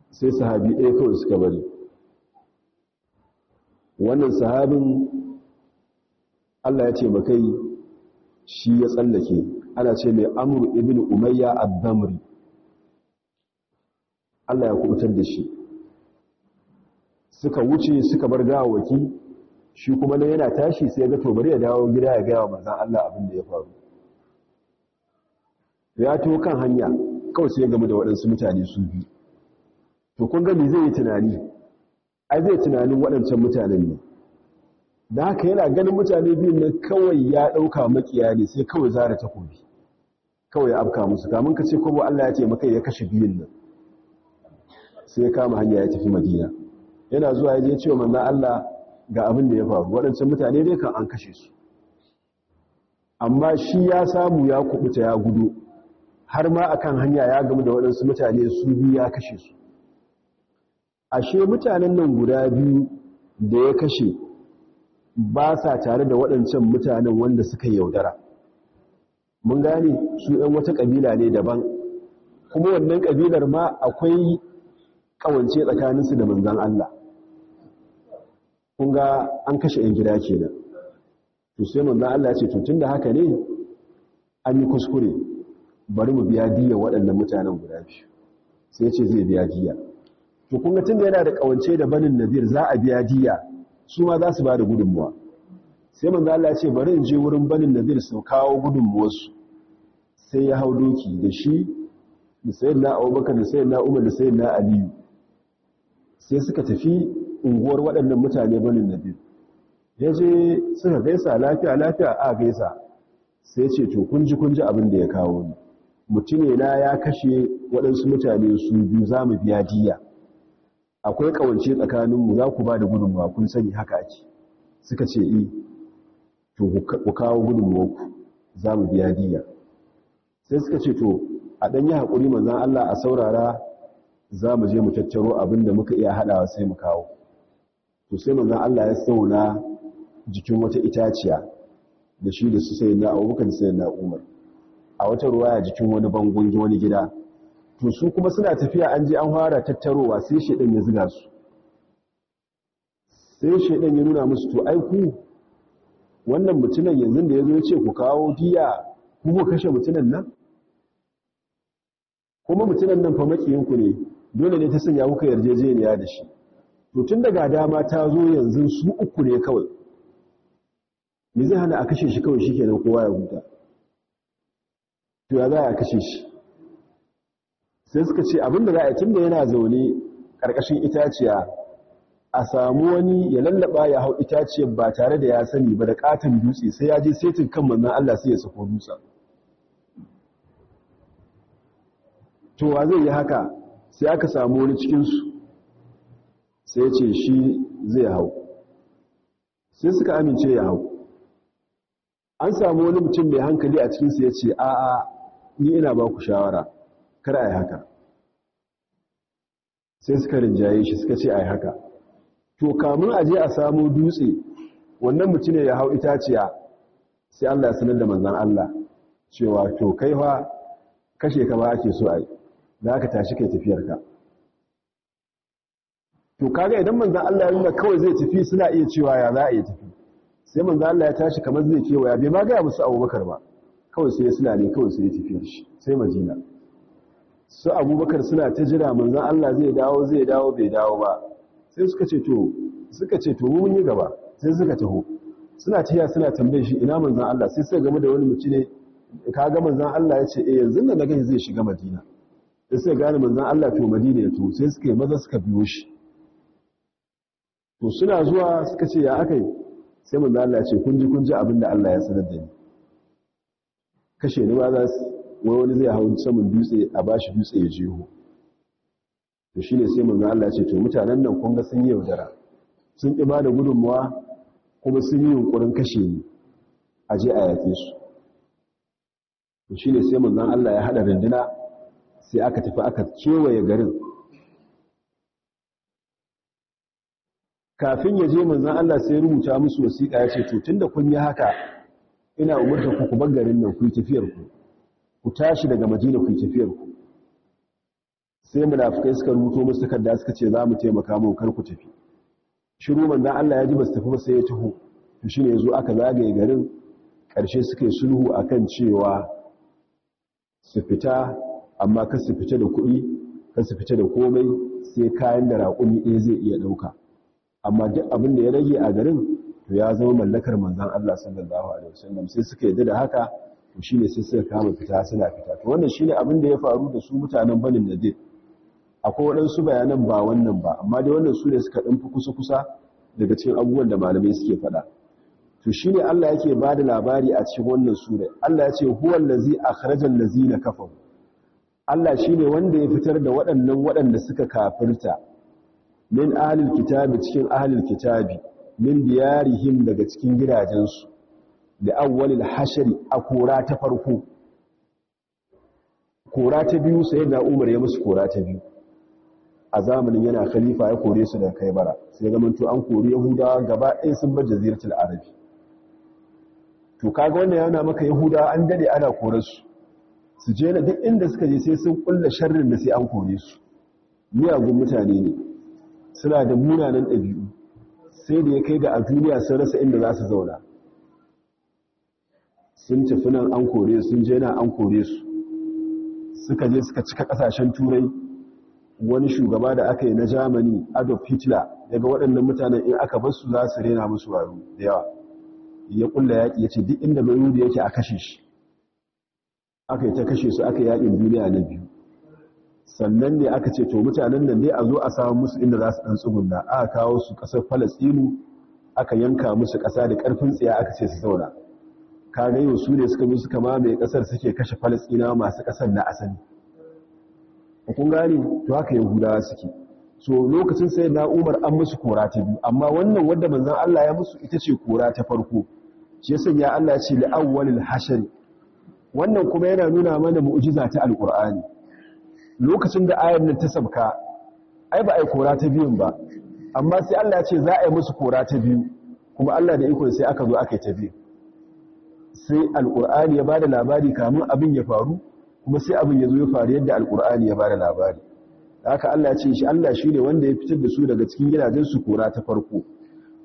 sai sahabi ɗaya kawai suka bari. Wannan sahabin Allah ya ce makai shi ya tsallake. Ana ce mai amur ibn umayya ad-damri. Allah ya kuɓutar da shi. Suka wuce suka bar gawawaki shi kuma na yana tashi sai ga to bari ya dawo gida ya gaya wa manzon Allah abin da ya faru. Ya to kan hanya kawai sai ya gamu da waɗansu mutane su biyu. To kun ga me zai yi tunani? Ai zai tunanin waɗancan mutanen ne. Da haka yana ganin mutane biyun nan kawai ya ɗauka makiya ne sai kawai zara takobi kawai ya musu. Kamun ka ce kwabo Allah ya ce maka ya kashe biyun nan. Sai ya kama hanya ya tafi madina. Yana zuwa ya je cewa manzan Allah ga abin da ya faru. Waɗancan mutane dai kan an kashe su. Amma shi ya samu ya kubuta ya gudu har ma akan hanya ya gamu da waɗansu mutane su biyu ya kashe su. Ashe mutanen nan guda biyu da ya kashe ba sa tare da waɗancan mutanen wanda suka yaudara. Mun gane su ɗan wata ƙabila ne daban kuma wannan ƙabilar ma akwai ƙawance tsakaninsu da manzan Allah. Kun ga an kashe ‘yan gida kenan. To sai manzan Allah ce tun da haka ne an yi kuskure bari mu biya diya waɗannan mutanen guda biyu. Sai ce zai biya diya. To kun ga tun da yana da ƙawance da banin nabir za a biya diya su ma za su ba da gudunmuwa. Sai manzo Allah ya ce bari in je wurin banin nadir su kawo gudunmuwarsu. Sai ya hau doki da shi da sayyidina Abubakar da sayyidina Umar da sayyidina Aliyu. Sai suka tafi unguwar waɗannan mutane banin nadir. Ya je suka gaisa lafiya lafiya a gaisa. Sai ce to kun ji kun ji abin da ya kawo ni. Mutune na ya kashe waɗansu mutane su biyu za mu biya diya. Akwai kawance tsakaninmu za ku ba da gudunmawa kun sani haka ake. Suka ce yi to ku kawo gudunmuwarku za mu biya diya. Sai suka ce to a ɗan yi haƙuri manzan Allah a saurara za mu je mu tattaro abin da muka iya haɗawa sai mu kawo. To sai manzan Allah ya sauna jikin wata itaciya da shi da su sai na abubakar sai na umar. A wata ruwaya jikin wani bangon wani gida. To su kuma suna tafiya an je an fara tattarowa sai shedan ya zuga su. Sai shedan ya nuna musu to ai ku wannan mutumin yanzu da ya zo ya ce ku kawo diya ku ko kashe mutumin nan? Kuma mutumin nan fa makiyin ku ne dole ne ta sanya muka yarjejeniya da shi. To tun daga dama ta zo yanzu su uku ne kawai. Me zai hana a kashe shi kawai shikenan kowa ya huta? To ya za a kashe shi? Sai suka ce abin da za a tun da yana zaune ƙarƙashin itaciya a samu wani ya lallaba ya hau itaciyar ba tare da ya sani ba da ƙaton dutse sai ya je setin kan manzan Allah sai ya sako dutsa to wa zai yi haka? Sai aka samu wani cikinsu sai ce shi zai hau. Sai suka amince ya hau. An samu wani mutum mai hankali a cikinsu ya ce a'a ni ina ba ku shawara. Kar a yi haka. Sai suka rinjaye shi suka ce a yi haka. To kamun aje a samu dutse wannan mutum ya hau itaciya sai Allah ya sanar da manzan Allah cewa to kai fa kashe ka ba ake so a yi za ka tashi kai tafiyarka to kaga idan manzan Allah ya nuna kawai zai tafi suna iya cewa ya za a yi tafi. Sai manzan Allah ya tashi kamar zai kewaya bai ma gaya musu abubakar ba. Kawai sai suna ne kawai sai ya tafiyar shi sai majina su abubakar suna ta jira manzan Allah zai dawo zai dawo bai dawo ba. Sai suka ce to suka ce to mun yi gaba. Sai suka taho. Suna tiya suna tambaye shi ina manzan Allah? Sai sai game da wani mutum ne ka ga manzan Allah? Ya ce eh yanzu da na ga zai shiga Madina. Sai sai gane manzan Allah to Madina ya to sai suka yi maza suka biyo shi. To suna zuwa suka ce ya akai sai manzan Allah ya ce kun ji kun ji abin da Allah ya sanar da ni. Kashe ni ba za su wani zai hau saman dutse a bashi dutse ya jeho. To shine sai manzo Allah ya ce to mutanen nan kun ga sun yi yaudara sun ƙi ba da gudunmuwa kuma sun yi yunkurin kashe ni a je a yaƙe su. To shine sai manzo Allah ya hada runduna sai aka tafi aka kewaye garin. Kafin ya je manzon Allah sai rubuta musu wasiƙa ya ce to tunda kun yi haka ina umurta ku ku bar garin nan ku yi tafiyar ku. Ku tashi daga Madina ku tafiyar ku. Sai munafikai suka rubuto musu takarda suka ce za mu taimaka mu kar ku tafi. Shiru manzon Allah ya ji ba su tafi ba sai ya taho. To shine ya zo aka zagaye garin. Karshe suka yi sulhu akan cewa su fita amma kar su fita da kuɗi kar su fita da komai sai kayan da raƙumi ɗaya zai iya ɗauka. Amma duk abin da ya rage a garin to ya zama mallakar manzon Allah sallallahu alaihi wasallam. Sai suka yadda da haka to shine sai suka kama fita suna fita. To wannan shine abin da ya faru da su mutanen Banin Nadir. Akwai waɗansu bayanan ba wannan ba amma dai wannan su ne suka ɗan fi kusa-kusa daga cikin abubuwan da malamai suke faɗa. To shi ne Allah yake ba da labari a cikin wannan sura. Allah ya ce huwan lazi a kharajar lazi na kafaru. Allah shi ne wanda ya fitar da waɗannan waɗanda suka kafirta min ahalil kitabi cikin ahalil kitabi min diyarihim daga cikin gidajensu. Da awwalil hashari a kora ta farko. Kora ta biyu sai da umar ya musu kora ta biyu. A zamanin yana khalifa ya kore su daga kai bara sai zaman to an kori yahudawa gaba ɗaya sun bar jaziratul arabi. To kaga wannan yana maka yahudawa an daɗe ana kore su. Su je na duk inda suka je sai sun kulla sharrin da sai an kore su. Miyagun mutane ne. Suna da munanan ɗabi'u. Sai da ya kai ga a duniya sun rasa inda za su zauna. Sun tafi nan an kore su sun je nan an kore su. Suka je suka cika ƙasashen turai. Wani shugaba da aka yi na germany adolf hitler daga waɗannan mutanen in aka ba su za su rena musu waru da yawa. Ya kulla yaƙi ya ce duk inda mai yudi yake a kashe shi. Aka yi ta kashe su aka yaƙin duniya na biyu. Sannan ne aka ce to mutanen nan dai a zo a samu musu inda za su ɗan tsugunna. Aka kawo su ƙasar falastinu aka yanka musu ƙasa da ƙarfin tsiya aka ce su zauna. Ka ga yau su ne suka zo suka mamaye ƙasar suke kashe falastina masu ƙasar na asali. Kun gane? To haka yahudawa suke. So lokacin sai na umar an musu kora ta biyu amma wannan wanda manzon Allah ya musu ita ce kora ta farko. Shi yasa ya Allah ya ce li awwalil hashr. Wannan kuma yana nuna mana mu'jiza ta alqur'ani. Lokacin da ayar nan ta sabka ai ba ai kora ta biyun ba amma sai Allah ya ce za a yi musu kora ta biyu kuma Allah da iko sai aka zo aka yi ta biyu sai alqur'ani ya ba da labari kamun abin ya faru kuma sai abin ya zo ya faru yadda alqur'ani ya ba da labari. Haka Allah ce shi Allah shine wanda ya fitar da su daga cikin gidajen su kora ta farko.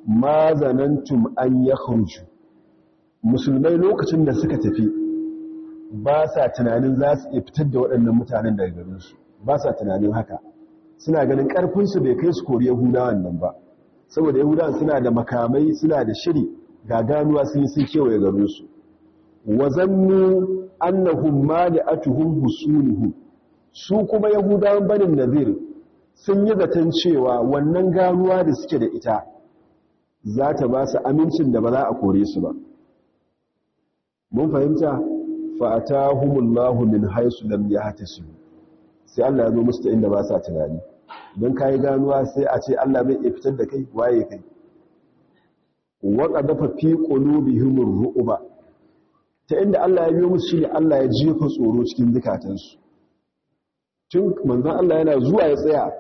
Ma zanantum an yakhruju. Musulmai lokacin da suka tafi ba sa tunanin za su iya fitar da waɗannan mutanen daga garinsu ba sa tunanin haka. Suna ganin ƙarfinsu bai kai su kori yahudawan nan ba. Saboda yahudawan suna da makamai suna da shiri ga ganuwa sun yi sun kewaye garinsu wa zannu annahum mani'atuhum husunuhum su kuma yahudawan banin nazir sun yi zaton cewa wannan ganuwa da suke da ita za ta ba su amincin da ba za a kore su ba. Mun fahimta? Fa'atahumullahu min haisu lam yahtasibu sai Allah ya zo musu inda ba sa tunani. Don kai ganuwa sai a ce Allah bai iya fitar da kai waye kai? Wa qadafa fi qulubihim ru'ba. Ta inda Allah ya biyo musu shine Allah ya jefa tsoro cikin zukatansu. Tun manzon Allah yana zuwa ya tsaya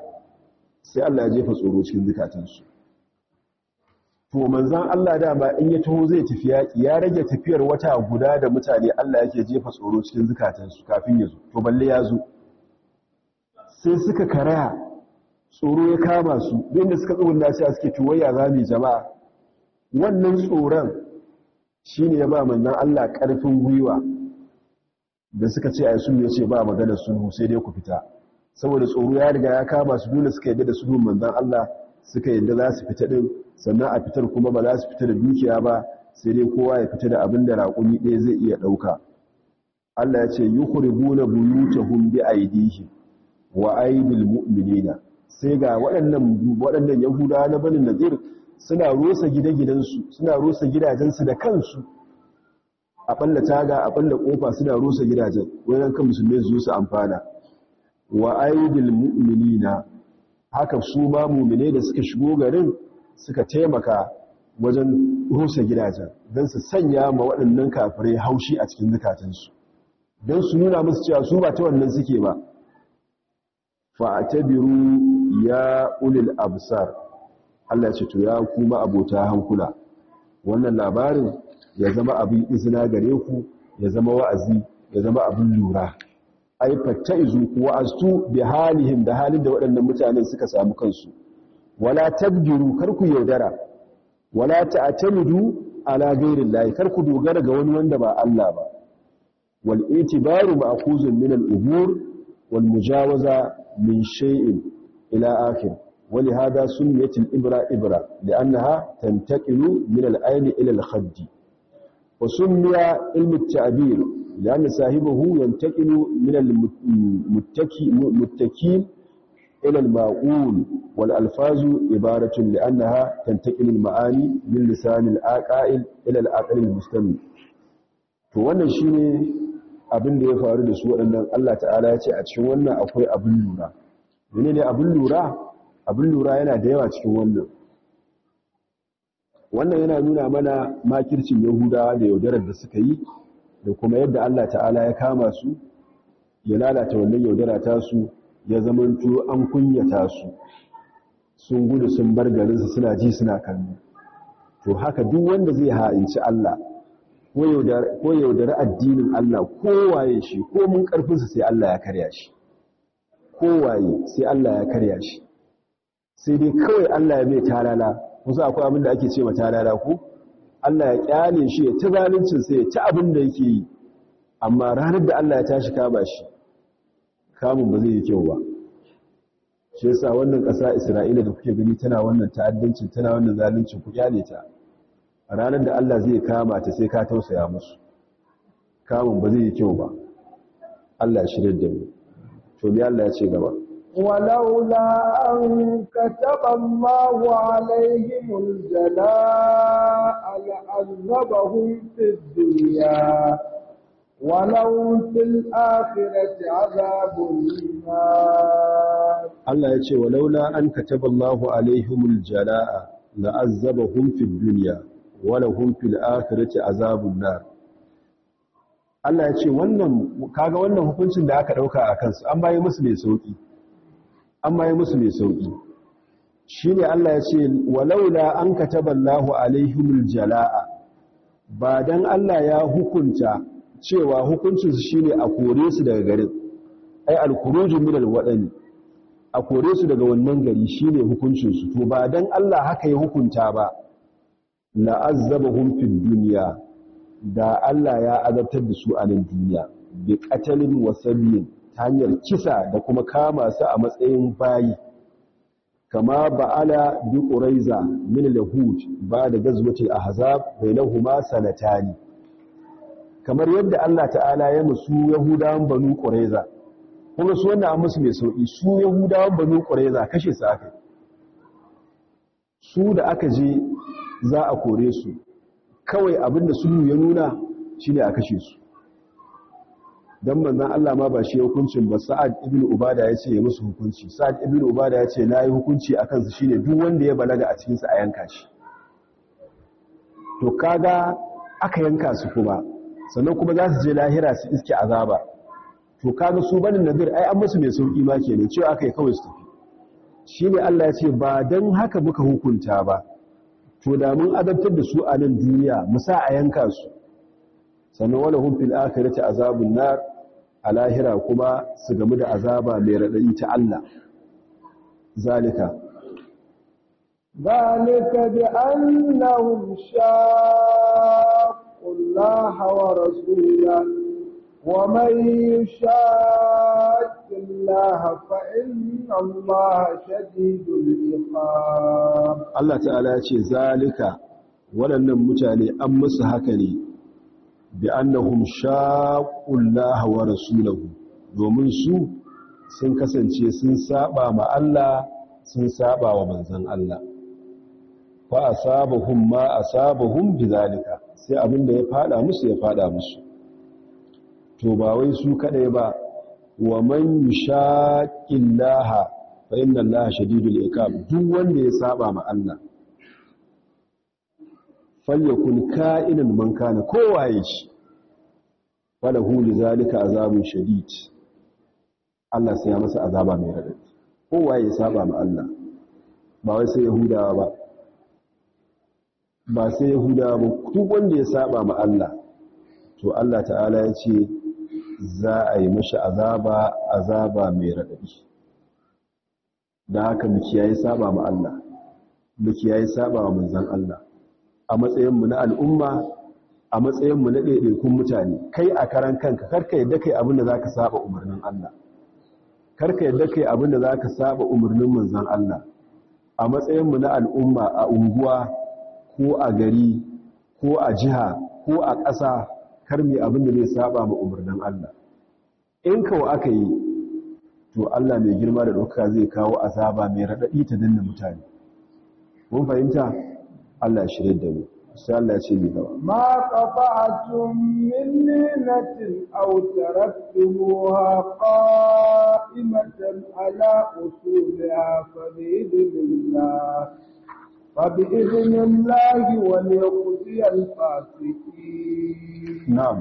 sai Allah ya jefa tsoro cikin zukatansu. To manzan Allah dama in ya taho zai tafi yaƙi ya rage tafiyar wata guda da mutane Allah yake jefa tsoro cikin zukatansu kafin ya zo. To balle ya zo. Sai suka karaya tsoro ya kama su. Da suka tsohon sai suke tuwaya za mu jama'a? Wannan tsoron shine ya ba manzan Allah ƙarfin gwiwa da suka ce ai sun ya ce ba magana sulhu sai dai ku fita saboda tsoro ya riga ya kama su dole suka yadda da sulhun manzan Allah suka yadda za su fita din sannan a fitar kuma ba za su fita da dukiya ba sai dai kowa ya fita da abin da raƙumi ɗaya zai iya ɗauka. Allah ya ce yukhribuna buyutahum bi wa aydil mu'minina. Sai ga waɗannan waɗannan yahudawa na banin nazir suna rusa gine-ginensu suna rusa gidajensu da kansu. A ɓalla taga a ɓalla ƙofa suna rusa gidajen wajen kan musulmai su su amfana. Wa aidil mu'minina haka su ma mu'mine da suka shigo garin suka taimaka wajen rusa gidajen don su sanya ma waɗannan kafirai haushi a cikin zukatansu. Don su nuna musu cewa su ba ta wannan suke ba. Fa'atabiru ya ulil absar Allah ce to ya kuma abota hankula wannan labarin ya zama abin izina gare ku ya zama wa'azi ya zama abin lura. Ai fattaizu ku wa'aztu bi halihim da halin da waɗannan mutanen suka samu kansu. Wala tabgiru kar ku yaudara. Wala ta'tamidu ala ghairi llahi kar ku dogara ga wani wanda ba Allah ba. Wal itibaru ma'khuzun min al-umur wal mujawaza min shay'in ila akhir. ولهذا سميت الإبرة إبرة لأنها تنتقل من العين إلى الخد وسمي علم التعبير لأن صاحبه ينتقل من المتكين إلى المعقول والألفاظ عبارة لأنها تنتقل المعاني من لسان العاقل إلى العقل المستمع to wannan shine abin da ya faru da su waɗannan Allah ta'ala ya ce a cikin wannan akwai abin lura menene abin lura abin lura yana da yawa cikin wannan. Wannan yana nuna mana makircin yahudawa da yaudarar da suka yi da kuma yadda Allah ta'ala ya kama su ya lalata wannan yaudara ta su ya zamanto an kunyata su. Sun gudu sun bar garinsu suna ji suna kallo. To haka duk wanda zai ha'inci Allah ko yaudari addinin Allah kowaye shi ko mun karfinsa sai Allah ya karya shi. Kowaye sai Allah ya karya shi. Sai dai kawai Allah ya mai talala wasu akwai abin da ake ce ma talala ko? Allah ya ƙyale shi ya ta zalincin sai ya ci abin da yake yi. Amma ranar da Allah ya tashi kama shi kamun ba zai yi kyau ba. Shi yasa wannan ƙasa Isra'ila da kuke gani tana wannan ta'addancin tana wannan zaluncin ku ƙyale ta. Ranar da Allah zai kama ta sai ka tausaya musu. Kamun ba zai yi kyau ba. Allah ya shirye da mu. To bi Allah ya ce gaba? ولولا أن كتب الله عليهم الجلاء لعذبهم في الدنيا ولو في الآخرة عذاب النار الله يقول ولولا أن كتب الله عليهم الجلاء لعذبهم في الدنيا wala hum fil akhirati azabun nar Allah ya ce wannan kaga wannan hukuncin da aka dauka a kansu an bayi musu mai sauki an bayi musu mai sauƙi shine Allah ya ce walaula an kataballahu alaihimul jalaa. Ba dan Allah ya hukunta cewa hukuncin su shine a kore su daga garin. Ai al-khuruju min al-wadani. A kore su daga wannan gari shine hukuncin su to ba dan Allah haka ya hukunta ba la'azzabahum fid dunya. Da Allah ya azabtar da su a nan duniya bi qatalin wa sabiyin. Ta hanyar kisa da kuma kama su a matsayin bayi. Kama ba'ala bi quraiza min al-yahud ba'da gazwatil ahzab bainahuma sanatani. Kamar yadda Allah ta'ala ya musu yahudawan banu quraiza kuma su wannan an musu mai sauƙi su yahudawan banu quraiza kashe su aka su da aka je za a kore su. Kawai abin da sulhu ya nuna shine a kashe su. Dan manzon Allah ma ba shi hukuncin ba Sa'ad ibn Ubada ya ce ya musu hukunci. Sa'ad ibn Ubada ya ce na yi hukunci akan su shine duk wanda ya balaga a cikin sa a yanka shi. To kaga aka yanka su kuma sannan kuma za su je lahira su iske azaba. To kaga su banin nadir ai an musu mai sauƙi ma kenan cewa aka yi kawai su tafi. Shine Allah ya ce ba dan haka muka hukunta ba. To da mun adabtar da su a nan duniya mu sa a yanka su. Sannan wala hum fil akhirati azabun nar. A lahira kuma su gamu da azaba mai raɗaɗi ta Allah. Zalika. Zalika bi annahum shaqqu Allah wa rasulahu. Fa inna Allah shadidul iqab. Allah ta'ala ya ce zalika waɗannan mutane an musu haka ne bi annahum shaqullaha wa rasulahu domin su sun kasance sun saba ma Allah sun saba wa manzon Allah. Fa asabahum ma asabahum bizalika sai abin da ya fada musu ya fada musu. To ba wai su kadai ba wa man yushaqillaha fa inna Allaha shadidul iqab duk wanda ya saba ma Allah falyakun ka'inan man kana kowaye shi. Falahu lizalika azabun shadid. Allah sai ya masa azaba mai radadi kowaye ya saba ma Allah. Ba wai sai yahudawa ba. Ba sai yahudawa ba duk wanda ya saba ma Allah to Allah ta'ala ya ce za a yi mashi azaba azaba mai radadi da haka mu kiyaye saba ma Allah. Mu kiyaye saba wa manzon Allah. A matsayinmu na al'umma a matsayinmu na ɗaiɗaikun mutane. Kai a karan kanka kar ka yadda kai abin da za ka saba umarnin Allah. Karka yadda kai abin da za ka saba umarnin manzan Allah. A matsayinmu na al'umma a unguwa ko a gari ko a jiha ko a ƙasa karmi abin da zai saba ma umarnin Allah. In kawo aka yi to Allah mai girma da ɗauka zai kawo azaba mai raɗaɗi ta danna mutane. Mun fahimta? Allah shirye da mu. Sai Allah ya ce ni gaba. Ma qata'tum min linatin aw taraktumuha qa'imatan ala usuliha fa bi idhnillah fa wa liqdi al-fasiqin. Na'am.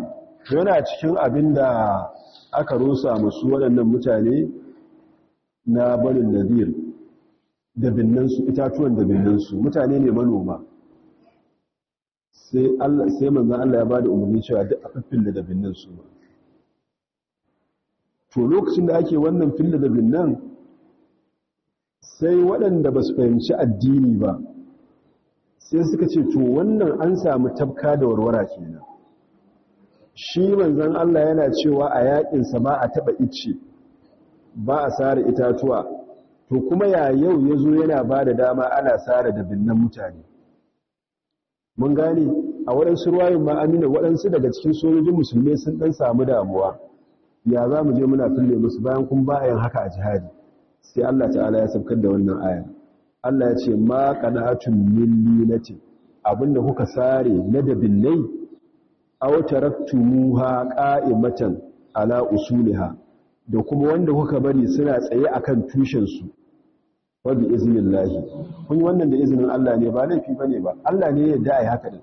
Yana cikin abin da aka rusa musu waɗannan mutane na barin nadir da binnansu itatuwan da binnansu. Mutane ne manoma. Sai Allah sai manzon Allah ya ba da umarni cewa duk a fiffille da binnan su. To lokacin da ake wannan fille da binnan sai waɗanda ba su fahimci addini ba sai suka ce to wannan an samu tabka da warwara kenan. Shi manzon Allah yana cewa a yaƙin sa ba a taba icce ba a sare itatuwa. To kuma ya yau ya zo yana ba da dama ana sare da binnan mutane. Mun gane? A waɗansu ruwayin ma amina waɗansu daga cikin sojojin musulmi sun ɗan samu damuwa. Ya za mu je muna fille musu bayan kun ba haka a jihadi? Sai Allah ta'ala ya saukar da wannan aya Allah ya ce ma qanatun min linatin. Abinda kuka sare na dabinnai aw taraktumuha qa'imatan ala usuliha. Da kuma wanda kuka bari suna tsaye akan tushen su wa bi iznillahi. Kun yi wannan da izinin Allah ne ba laifi ba ne ba. Allah ne ya dai haka din.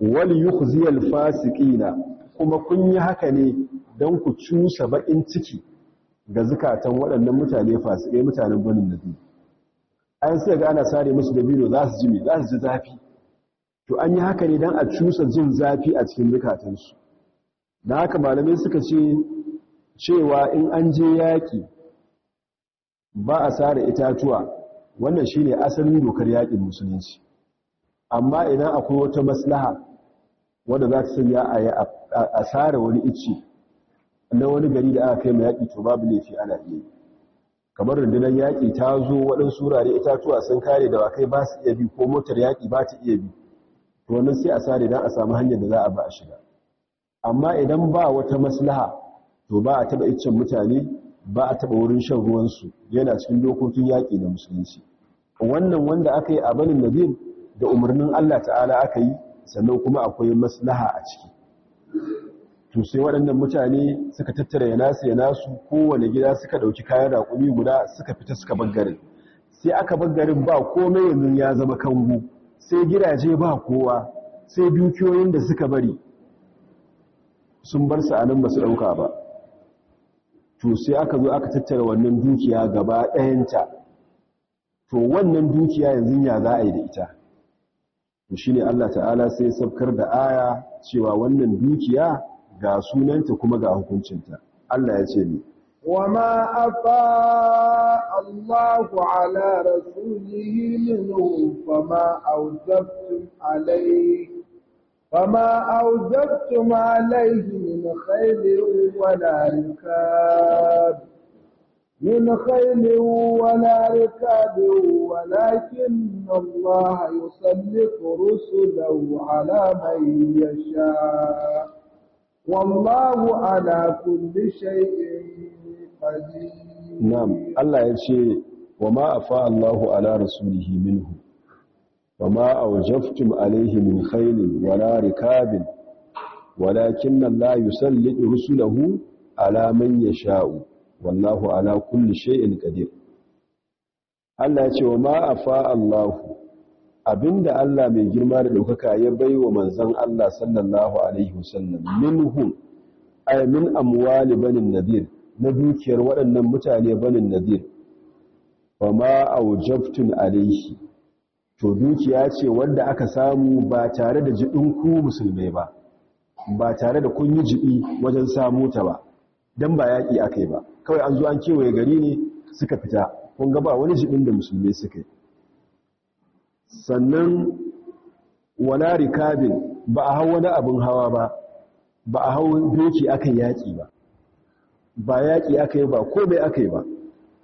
Wal yukhziyal fasiqina. Kuma kun yi haka ne don ku cusa baƙin ciki ga zukatan waɗannan mutane fasikai mutanen banin nabi an sai ga ana sare musu dabino za su ji za su ji zafi. To an yi haka ne don a cusa jin zafi a cikin zukatansu. Da haka malamai suka ce cewa in an je yaƙi ba a sare itatuwa. Wannan shine asalin dokar yaƙin musulunci. Amma idan akwai wata maslaha wadda za ta sanya a sare wani icce na wani gari da aka kai mai yaƙi to babu laifi ana iya kamar rundunar yaƙi ta zo waɗansu wurare itatuwa sun kare da wakai ba su iya bi ko motar yaƙi ba ta iya bi. To wannan sai a sare don a samu hanyar da za a ba a shiga. Amma idan ba wata maslaha to ba a taɓa iccen mutane ba a taɓa wurin shan ruwansu yana cikin dokokin yaƙi na musulunci. Wannan wanda aka yi a banin nadir da umarnin allah ta'ala aka yi sannan kuma akwai maslaha a ciki. To sai waɗannan mutane suka tattara ya nasu ya nasu kowane gida suka ɗauki kayan raƙumi guda suka fita suka baggarin sai aka baggarin ba komai yanzu ya zama kangu sai gidaje ba kowa sai dukiyoyin da suka bari sun bar su a nan ba su ɗauka ba. to sai aka zo aka tattara wannan dukiya gaba ɗayanta to wannan dukiya yanzu ya za a yi da ita to shi ne Allah ta'ala sai sabkar da aya cewa wannan dukiya ga sunanta kuma ga hukuncinta Allah ya ce ni وما أفاء الله على رسوله منه فما أوجبتم عليه فما أوجبتم عليه من خيل ولا ركاب. من خيل ولا ركاب ولكن الله يسلط رسله على من يشاء. والله على كل شيء قدير. نعم. الله يشاء وما أفاء الله على رسوله منه وما أوجفتم عليه من خيل ولا ركاب. walakin Allah yusallitu rusulahu ala man yasha'u. Wallahu ala kulli shay'in qadir. Allah ya ce wa ma afa abin da Allah mai girma da ɗaukaka ya bai wa manzon Allah sallallahu alaihi wasallam minhum ay min amwali banin nadir na dukiyar waɗannan mutane banin nadir. Wa ma aujabtun alaihi to dukiya ce wanda aka samu ba tare da jidin ku musulmai ba. Ba tare da kun yi jibi wajen samu ta ba dan ba yaki akai ba. Kawai an zo an kewaye gari ne suka fita. Kun ga ba wani jibin da musulmai suka yi. Sannan wala rikabin ba a hau wani abin hawa ba ba a hau doki aka yaƙi ba. Ba yaƙi aka yi ba ko bai aka yi ba.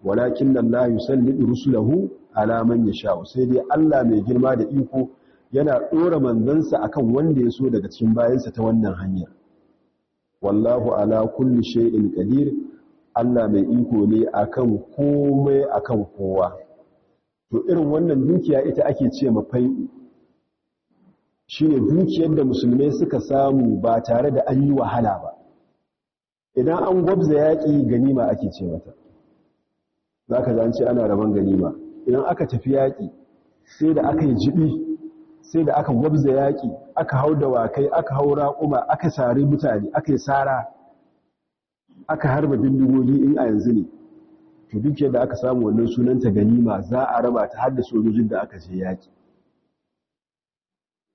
Walakin nan la yusallidu rusulahu ala man sai dai Allah mai girma da iko yana dora manzansa akan wanda ya so daga cikin bayansa ta wannan hanyar. Wallahu ala kulli shay'in qadir. Allah mai iko ne akan komai akan kowa. To irin wannan dukiya ita ake ce mafai'u shine dukiyar da musulmai suka samu ba tare da an yi wahala ba. Idan an gwabza yaƙi ganima ake ce mata. Za ka zance ana rabon ganima. Idan aka tafi yaƙi sai da aka yi jibi sai da aka gwabza yaƙi aka hau dawakai aka hau raƙuma aka sari mutane aka yi sara aka harba bindigogi in a yanzu ne. To duk yadda aka samu wannan sunanta ganima za a raba ta har da sojojin da aka je yaƙi.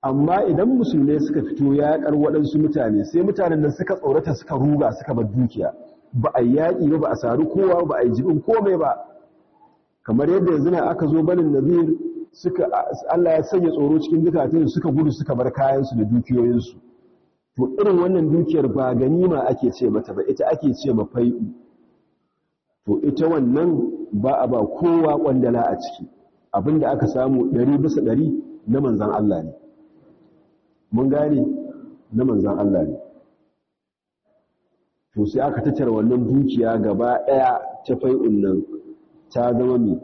Amma idan musulmai suka fito yaƙar waɗansu mutane sai mutanen da suka tsorata suka ruga suka bar dukiya. Ba a yaƙi ba ba a sari kowa ba a yi jibin komai ba. Kamar yadda yanzu na aka zo banin nazir suka Allah ya sanya tsoro cikin zukatun suka gudu suka bar kayansu da dukiyoyinsu. To irin wannan dukiyar ba ganima ake ce mata ba ita ake ce ma fai'u. To ita wannan ba a ba kowa kwandala a ciki. Abinda aka samu 100 bisa 100 na manzan Allah ne. Mun gane? Na manzan Allah ne. To sai aka tattara wannan dukiya gaba ɗaya ta fai'un nan ta zama mi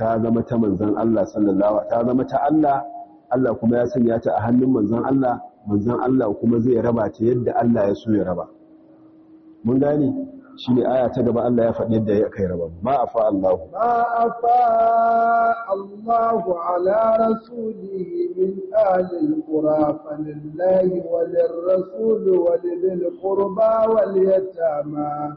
ta zama ta manzan Allah sallallahu ta zama ta Allah Allah kuma ya sanya ta a hannun manzan Allah manzan Allah kuma zai raba ta yadda Allah ya so ya raba. Mun gane? Shi ne aya ta gaba Allah ya faɗi yadda ya kai raba. Ma afa Allah ma afa Allah ala rasulihi min alil qura falillahi walirrasul walil qurba wal yatama.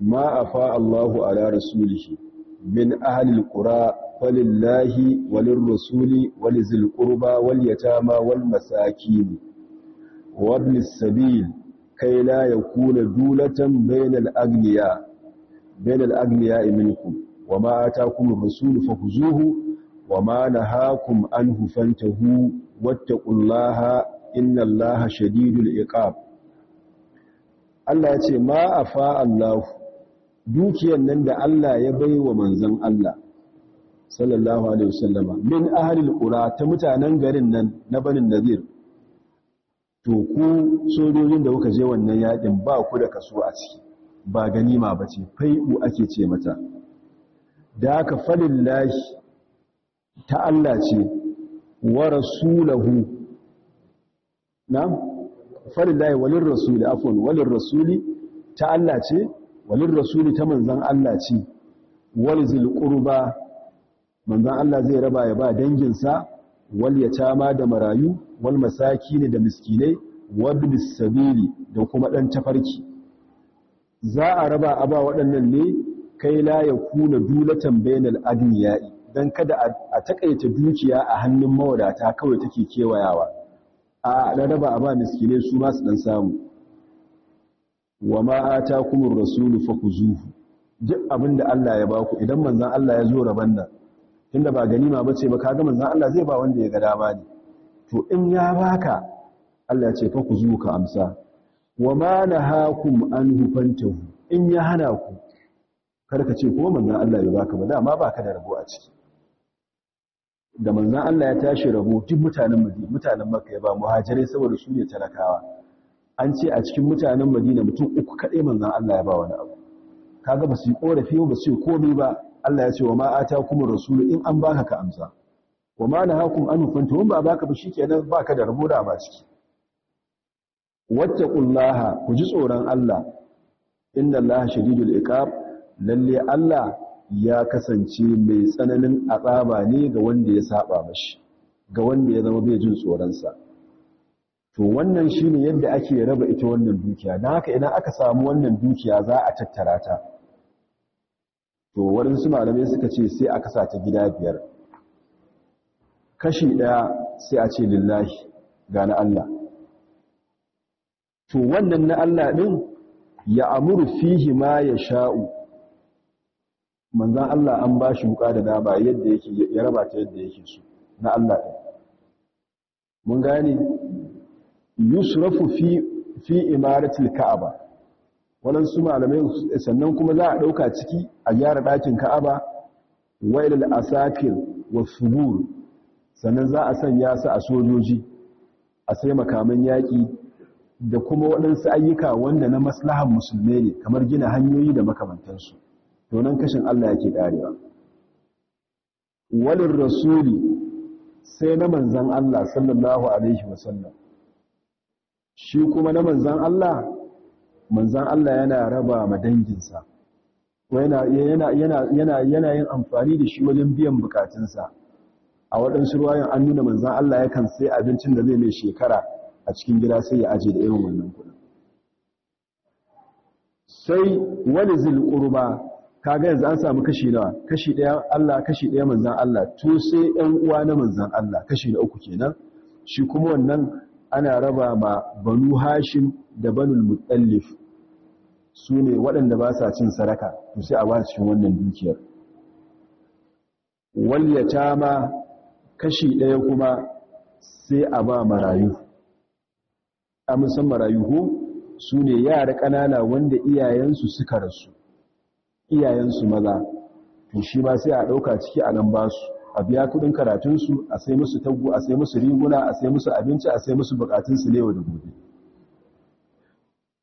ma afa Allahu ala rasulihi min ahli alqura falillahi walir rasuli walizil qurba wal yatama wal masakin wabnis sabil kai la yakuna dulatan bainal agniya bainal agniya minkum wama ataakum ar-rasul fakhuzuhu wama nahakum anhu fantahu wattaqullaha innallaha shadidul iqab Allah ya ce ma dukiyar nan da Allah ya bai wa manzon Allah sallallahu alaihi wasallama min ahlil qura ta mutanen garin nan na banin nazir to ku sojojin da kuka je wannan yaƙin ba ku da kaso a ciki ba ganima bace fai'u ake ce mata. Da aka falillahi ta Allah ce wa rasulahu na'am? Falillahi walin rasuli afwan walin rasuli ta Allah ce walin rasuli ta manzan Allah ce walzil qurba manzan Allah zai raba ya ba danginsa wal yatama da marayu wal masakin da miskinai wal sabili da kuma dan tafarki. Za a raba a ba waɗannan ne kai la yakuna dulatan bainal adniyai dan kada a takaita dukiya a hannun mawadata kawai take kewayawa. A na raba a ba miskine su masu ɗan samu. Wa ma'ata kuma rasulu fa ku zuhu duk abin da Allah ya baku idan manzan Allah ya zo raban nan tunda ba ganima ba ce ba kaga manzan Allah zai ba wanda ya ga dama ne. To in ya baka Allah ya ce fa ku zuhu ka amsa. Wa ma nahakum anhu fantahu. In ya hana ku kar ka ce ko manzan Allah ya baka ba dama baka da rabo a ciki. Da manzan Allah ya tashi rabo duk mutanen mutanen Makka ya ba muhajirai saboda su ne talakawa. An ce a cikin mutanen Madina mutum uku kaɗai manzan Allah ya ba wani abu. Kaga ba su yi korafi ba su yi komai ba. Allah ya ce wa ma kuma rasulu in an baka ka amsa. Wa ma nahakum an fanta wanda ba baka ba shikenan baka da rabo da ba ciki. Wattaqullaha ku ji tsoron Allah. Inna Allaha shadidul iqab. Lalle Allah ya kasance mai tsananin azaba ne ga wanda ya saba mashi ga wanda ya zama bai jin tsoronsa. To wannan shine yadda ake raba ita wannan dukiya. Dan haka idan aka samu wannan dukiya za a tattara ta. To waɗansu malamai suka ce sai aka sa ta gida biyar. Kashi ɗaya sai a ce lillahi ga na Allah. To wannan na Allah ɗin ya amuru fihi ma ya sha'u manzan Allah an ba shi wuka da dama yadda yake ya raba ta yadda yake so na Allah ɗin. Mun gane? Yusrafu fi fi imaratil ka'aba. Waɗansu malamai sannan kuma za a ɗauka ciki a gyara ɗakin ka'aba wailal asafir wa subur. Sannan za a sanya su a sojoji a sai makaman yaƙi da kuma waɗansu ayyuka wanda na maslahan musulmai ne kamar gina hanyoyi da makamantansu. To nan kashin Allah yake ƙarewa. Walin rasuli sai na manzan Allah sallallahu alaihi wasallam. Shi kuma na manzan Allah manzan Allah yana raba ma danginsa. Yana yana yin amfani da shi wajen biyan bukatunsa. A waɗansu ruwayan an nuna manzan Allah yakan sai abincin da zai mai shekara a cikin gida sai ya aje da irin wannan kuɗin. Sai wani zilƙurba kaga yanzu an samu kashi nawa? Kashi ɗaya Allah kashi ɗaya manzan Allah. To sai ɗan uwa na manzan Allah kashi na uku kenan. Shi kuma wannan ana raba ma banu hashim da banul mutallif su ne waɗanda ba sa cin saraka to sai a ba cikin wannan dukiyar. Walyata ma kashi ɗaya kuma sai a ba marayu. A musan marayu ko su ne yara ƙanana wanda iyayensu suka rasu. Iyayensu maza. To shi ma sai a ɗauka ciki a nan ba su. A biya kuɗin karatunsu a sai musu taggo a sai musu riguna a sai musu abinci a sai musu bukatunsu lewa da gobe.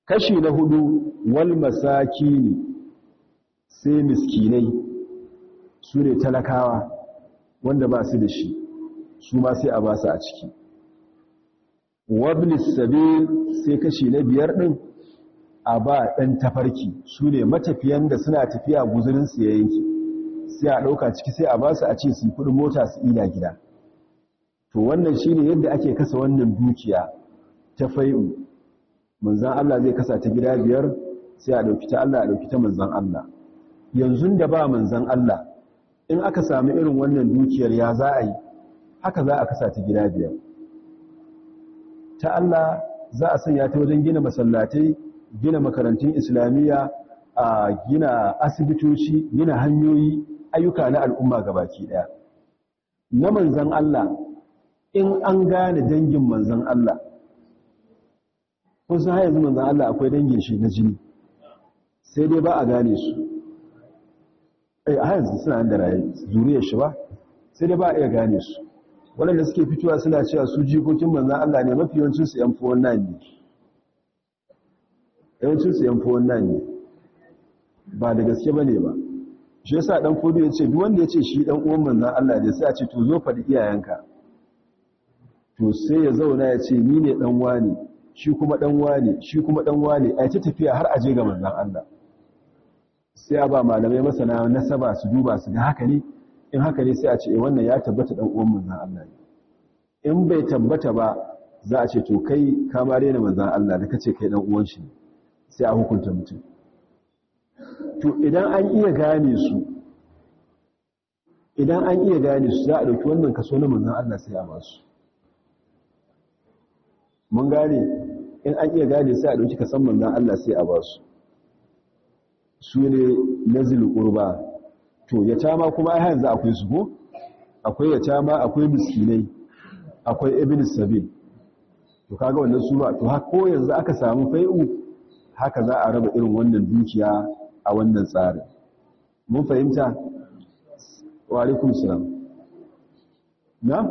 Kashi na huɗu wal masakini sai miskinai su ne talakawa wanda ba su da shi su ma sai a ba su a ciki. Wablis sabil sai kashi na biyar ɗin a ba ɗan tafarki su ne matafiyan da suna tafiya guzurinsu ya yanki sai a ɗauka ciki sai a ba su a ce su kuɗin mota su ila gida. To wannan shi ne yadda ake kasa wannan dukiya ta fai'u. Manzan Allah zai kasa ta gida biyar sai a ɗauki ta Allah a ɗauki ta manzan Allah. Yanzu da ba manzan Allah in aka sami irin wannan dukiyar ya za a yi? Haka za a kasa ta gida biyar. Ta Allah za a sanya ta wajen gina masallatai gina makarantun islamiyya a gina asibitoci gina hanyoyi ayyuka na al'umma gabaki ɗaya na manzan Allah in an gane dangin manzan Allah kun san yanzu manzan Allah akwai dangin shi na jini sai dai ba a gane su. Ai a yanzu suna da raye zuriyar shi ba sai dai ba a iya gane su. Waɗanda suke fitowa suna cewa su jikokin manzan Allah ne mafi yawancinsu ‘yan fowon nan ne. Yawancinsu ‘yan fowon nan ne. Ba da gaske ba ne ba. Shi yasa ɗan fodo ya ce duk wanda ya ce shi ɗan uwan manzan Allah ne sai a ce to zo faɗi iyayenka. To sai ya zauna ya ce ni ne ɗan wani shi kuma ɗan wani shi kuma ɗan wani a ta tafiya har aje ga manzan Allah. Sai a ba malamai masana nasaba su duba su ga haka ne. In haka ne sai a ce wannan ya tabbata dan uwan manzon Allah ne. In bai tabbata ba za a ce to kai ka bare ni manzon Allah da kace kai dan uwan shi sai a hukunta mutum. To idan an iya gane su idan an iya gane su za a ɗauki wannan kaso na manzon Allah sai a ba su. Mun gane? In an iya gane sai a ɗauki kasan manzon Allah sai a ba su. Su ne nazil qurba. To yatama kuma ai yanzu akwai su ko? Akwai yatama akwai miskinai akwai ibn sabil. To kaga wannan su ba to har ko yanzu aka samu fai'u haka za a raba irin wannan dukiya a wannan tsarin. Mun fahimta? Wa alaikum salam. Na?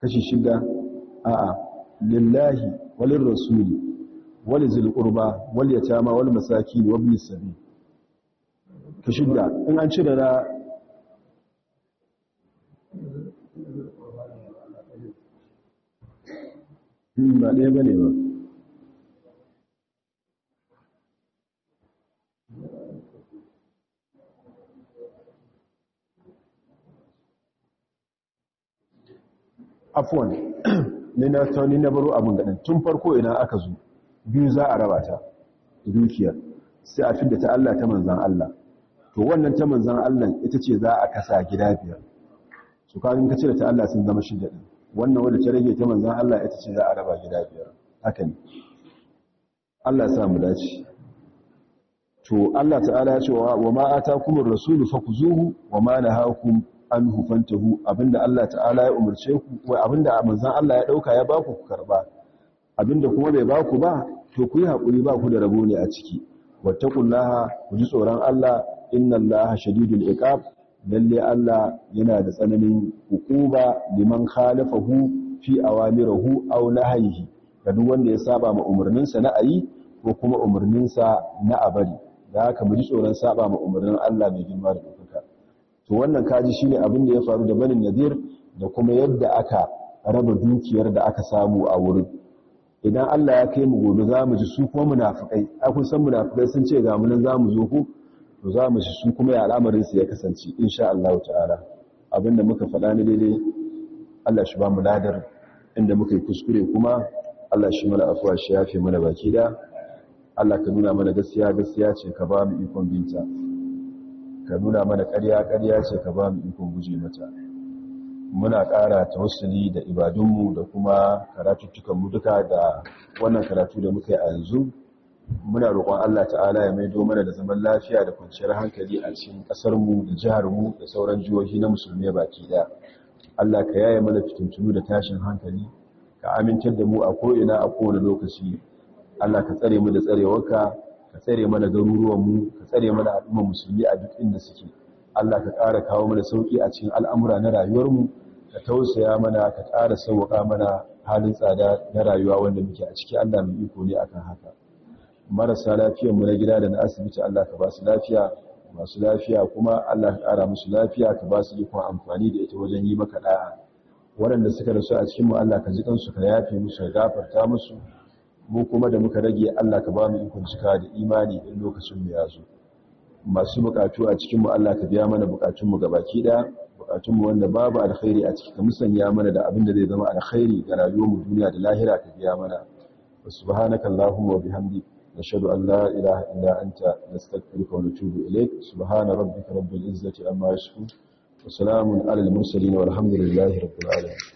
Kashi shida? A'a. Lillahi walin rasuli wal zil qurba wal yatama wal masakin wa ibn sabil. Ka shidda in an cire na ba ɗaya ba ne ba. Afuwan ni na tauni na baro abin gaɗin. Tun farko idan aka zo biyu za a raba ta dukiyar sai a fidda ta Allah ta manzan Allah. To wannan ta manzan Allah ita ce za a kasa gida biyar. Su kawai ka cire ta Allah sun zama shida din wannan wanda ta rage ta manzan Allah ita ce za a raba gida biyar. Haka ne. Allah sa mu dace. To Allah ta'ala ya ce wa ma atakumur rasulu fakuzuhu wa ma nahakum anhu fantahu abin da Allah ta'ala ya umarce ku wai abin da manzan Allah ya ɗauka ya baku ku karɓa. Abinda kuma bai baku ba to ku yi haƙuri ba ku da rabo ne a ciki. Wattaqullaha ku ji tsoron Allah inna allaha shadidul iqab lalle Allah yana da tsananin hukuma liman khalafahu fi awamirihi aw nahyihi. Ga duk wanda ya saba ma umarninsa na ayi ko kuma umarninsa na abari da haka mu ji tsoron saba ma umarnin Allah mai girma da to wannan kaji shine abin da ya faru da banin nadir da kuma yadda aka raba dukiyar da aka samu a wurin. Idan Allah ya kai mu gobe za mu ji su kuma munafikai akwai san munafikai sun ce ga mu za mu zo ku? To za mu ji su kuma ya al'amarin su ya kasance insha Allah ta'ala. Abinda muka faɗa ne daidai Allah shi ba mu ladar inda muka yi kuskure kuma Allah shi mana afuwa shi yafe mana baki da Allah ka nuna mana gaskiya gaskiya ce ka ba mu ikon binta. Ka nuna mana ƙarya ƙarya ce ka ba mu ikon guje mata. Muna ƙara tawassuli da ibadunmu da kuma karatuttukanmu duka da wannan karatu da muka yi a yanzu. Muna roƙon Allah ta'ala ya maido mana da zaman lafiya da kwanciyar hankali a cikin ƙasarmu da jiharmu da sauran jihohi na musulmi baki da Allah ka yaye mana fitintunu da tashin hankali ka amintar da mu a ko'ina a kowane lokaci. Allah ka tsare mu da tsarewarka ka tsare mana garuruwanmu ka tsare mana al'ummar musulmi a duk inda suke. Allah ka ƙara kawo mana sauƙi a cikin al'amura na rayuwarmu ka tausaya mana ka ƙara sauƙa mana halin tsada na rayuwa wanda muke a ciki. Allah mai iko ne akan haka. Marasa lafiyarmu na gida da na asibiti Allah ka ba su lafiya. Masu lafiya kuma Allah ka ƙara musu lafiya ka ba su ikon amfani da ita wajen yi maka da'a waɗanda suka rasu a cikinmu Allah ka ji kansu ka yafe musu ka gafarta musu. Mu kuma da muka rage Allah ka ba mu ikon cika da imani in lokacin mu ya zo. Masu bukatu a cikin mu Allah ka biya mana bukatun mu gabaki ɗaya bukatun mu wanda babu alkhairi a ciki ka musanya mana da abin da zai zama alkhairi ga rayuwar mu duniya da lahira ka biya mana. Subhanaka allahumma wa bihamdika an la ilaha illa anta nastaghfiruka wa natubu ilayk. Subhana rabbika rabbil izzati amma yasifun wa salamun alal mursalin walhamdulillahi rabbil alamin.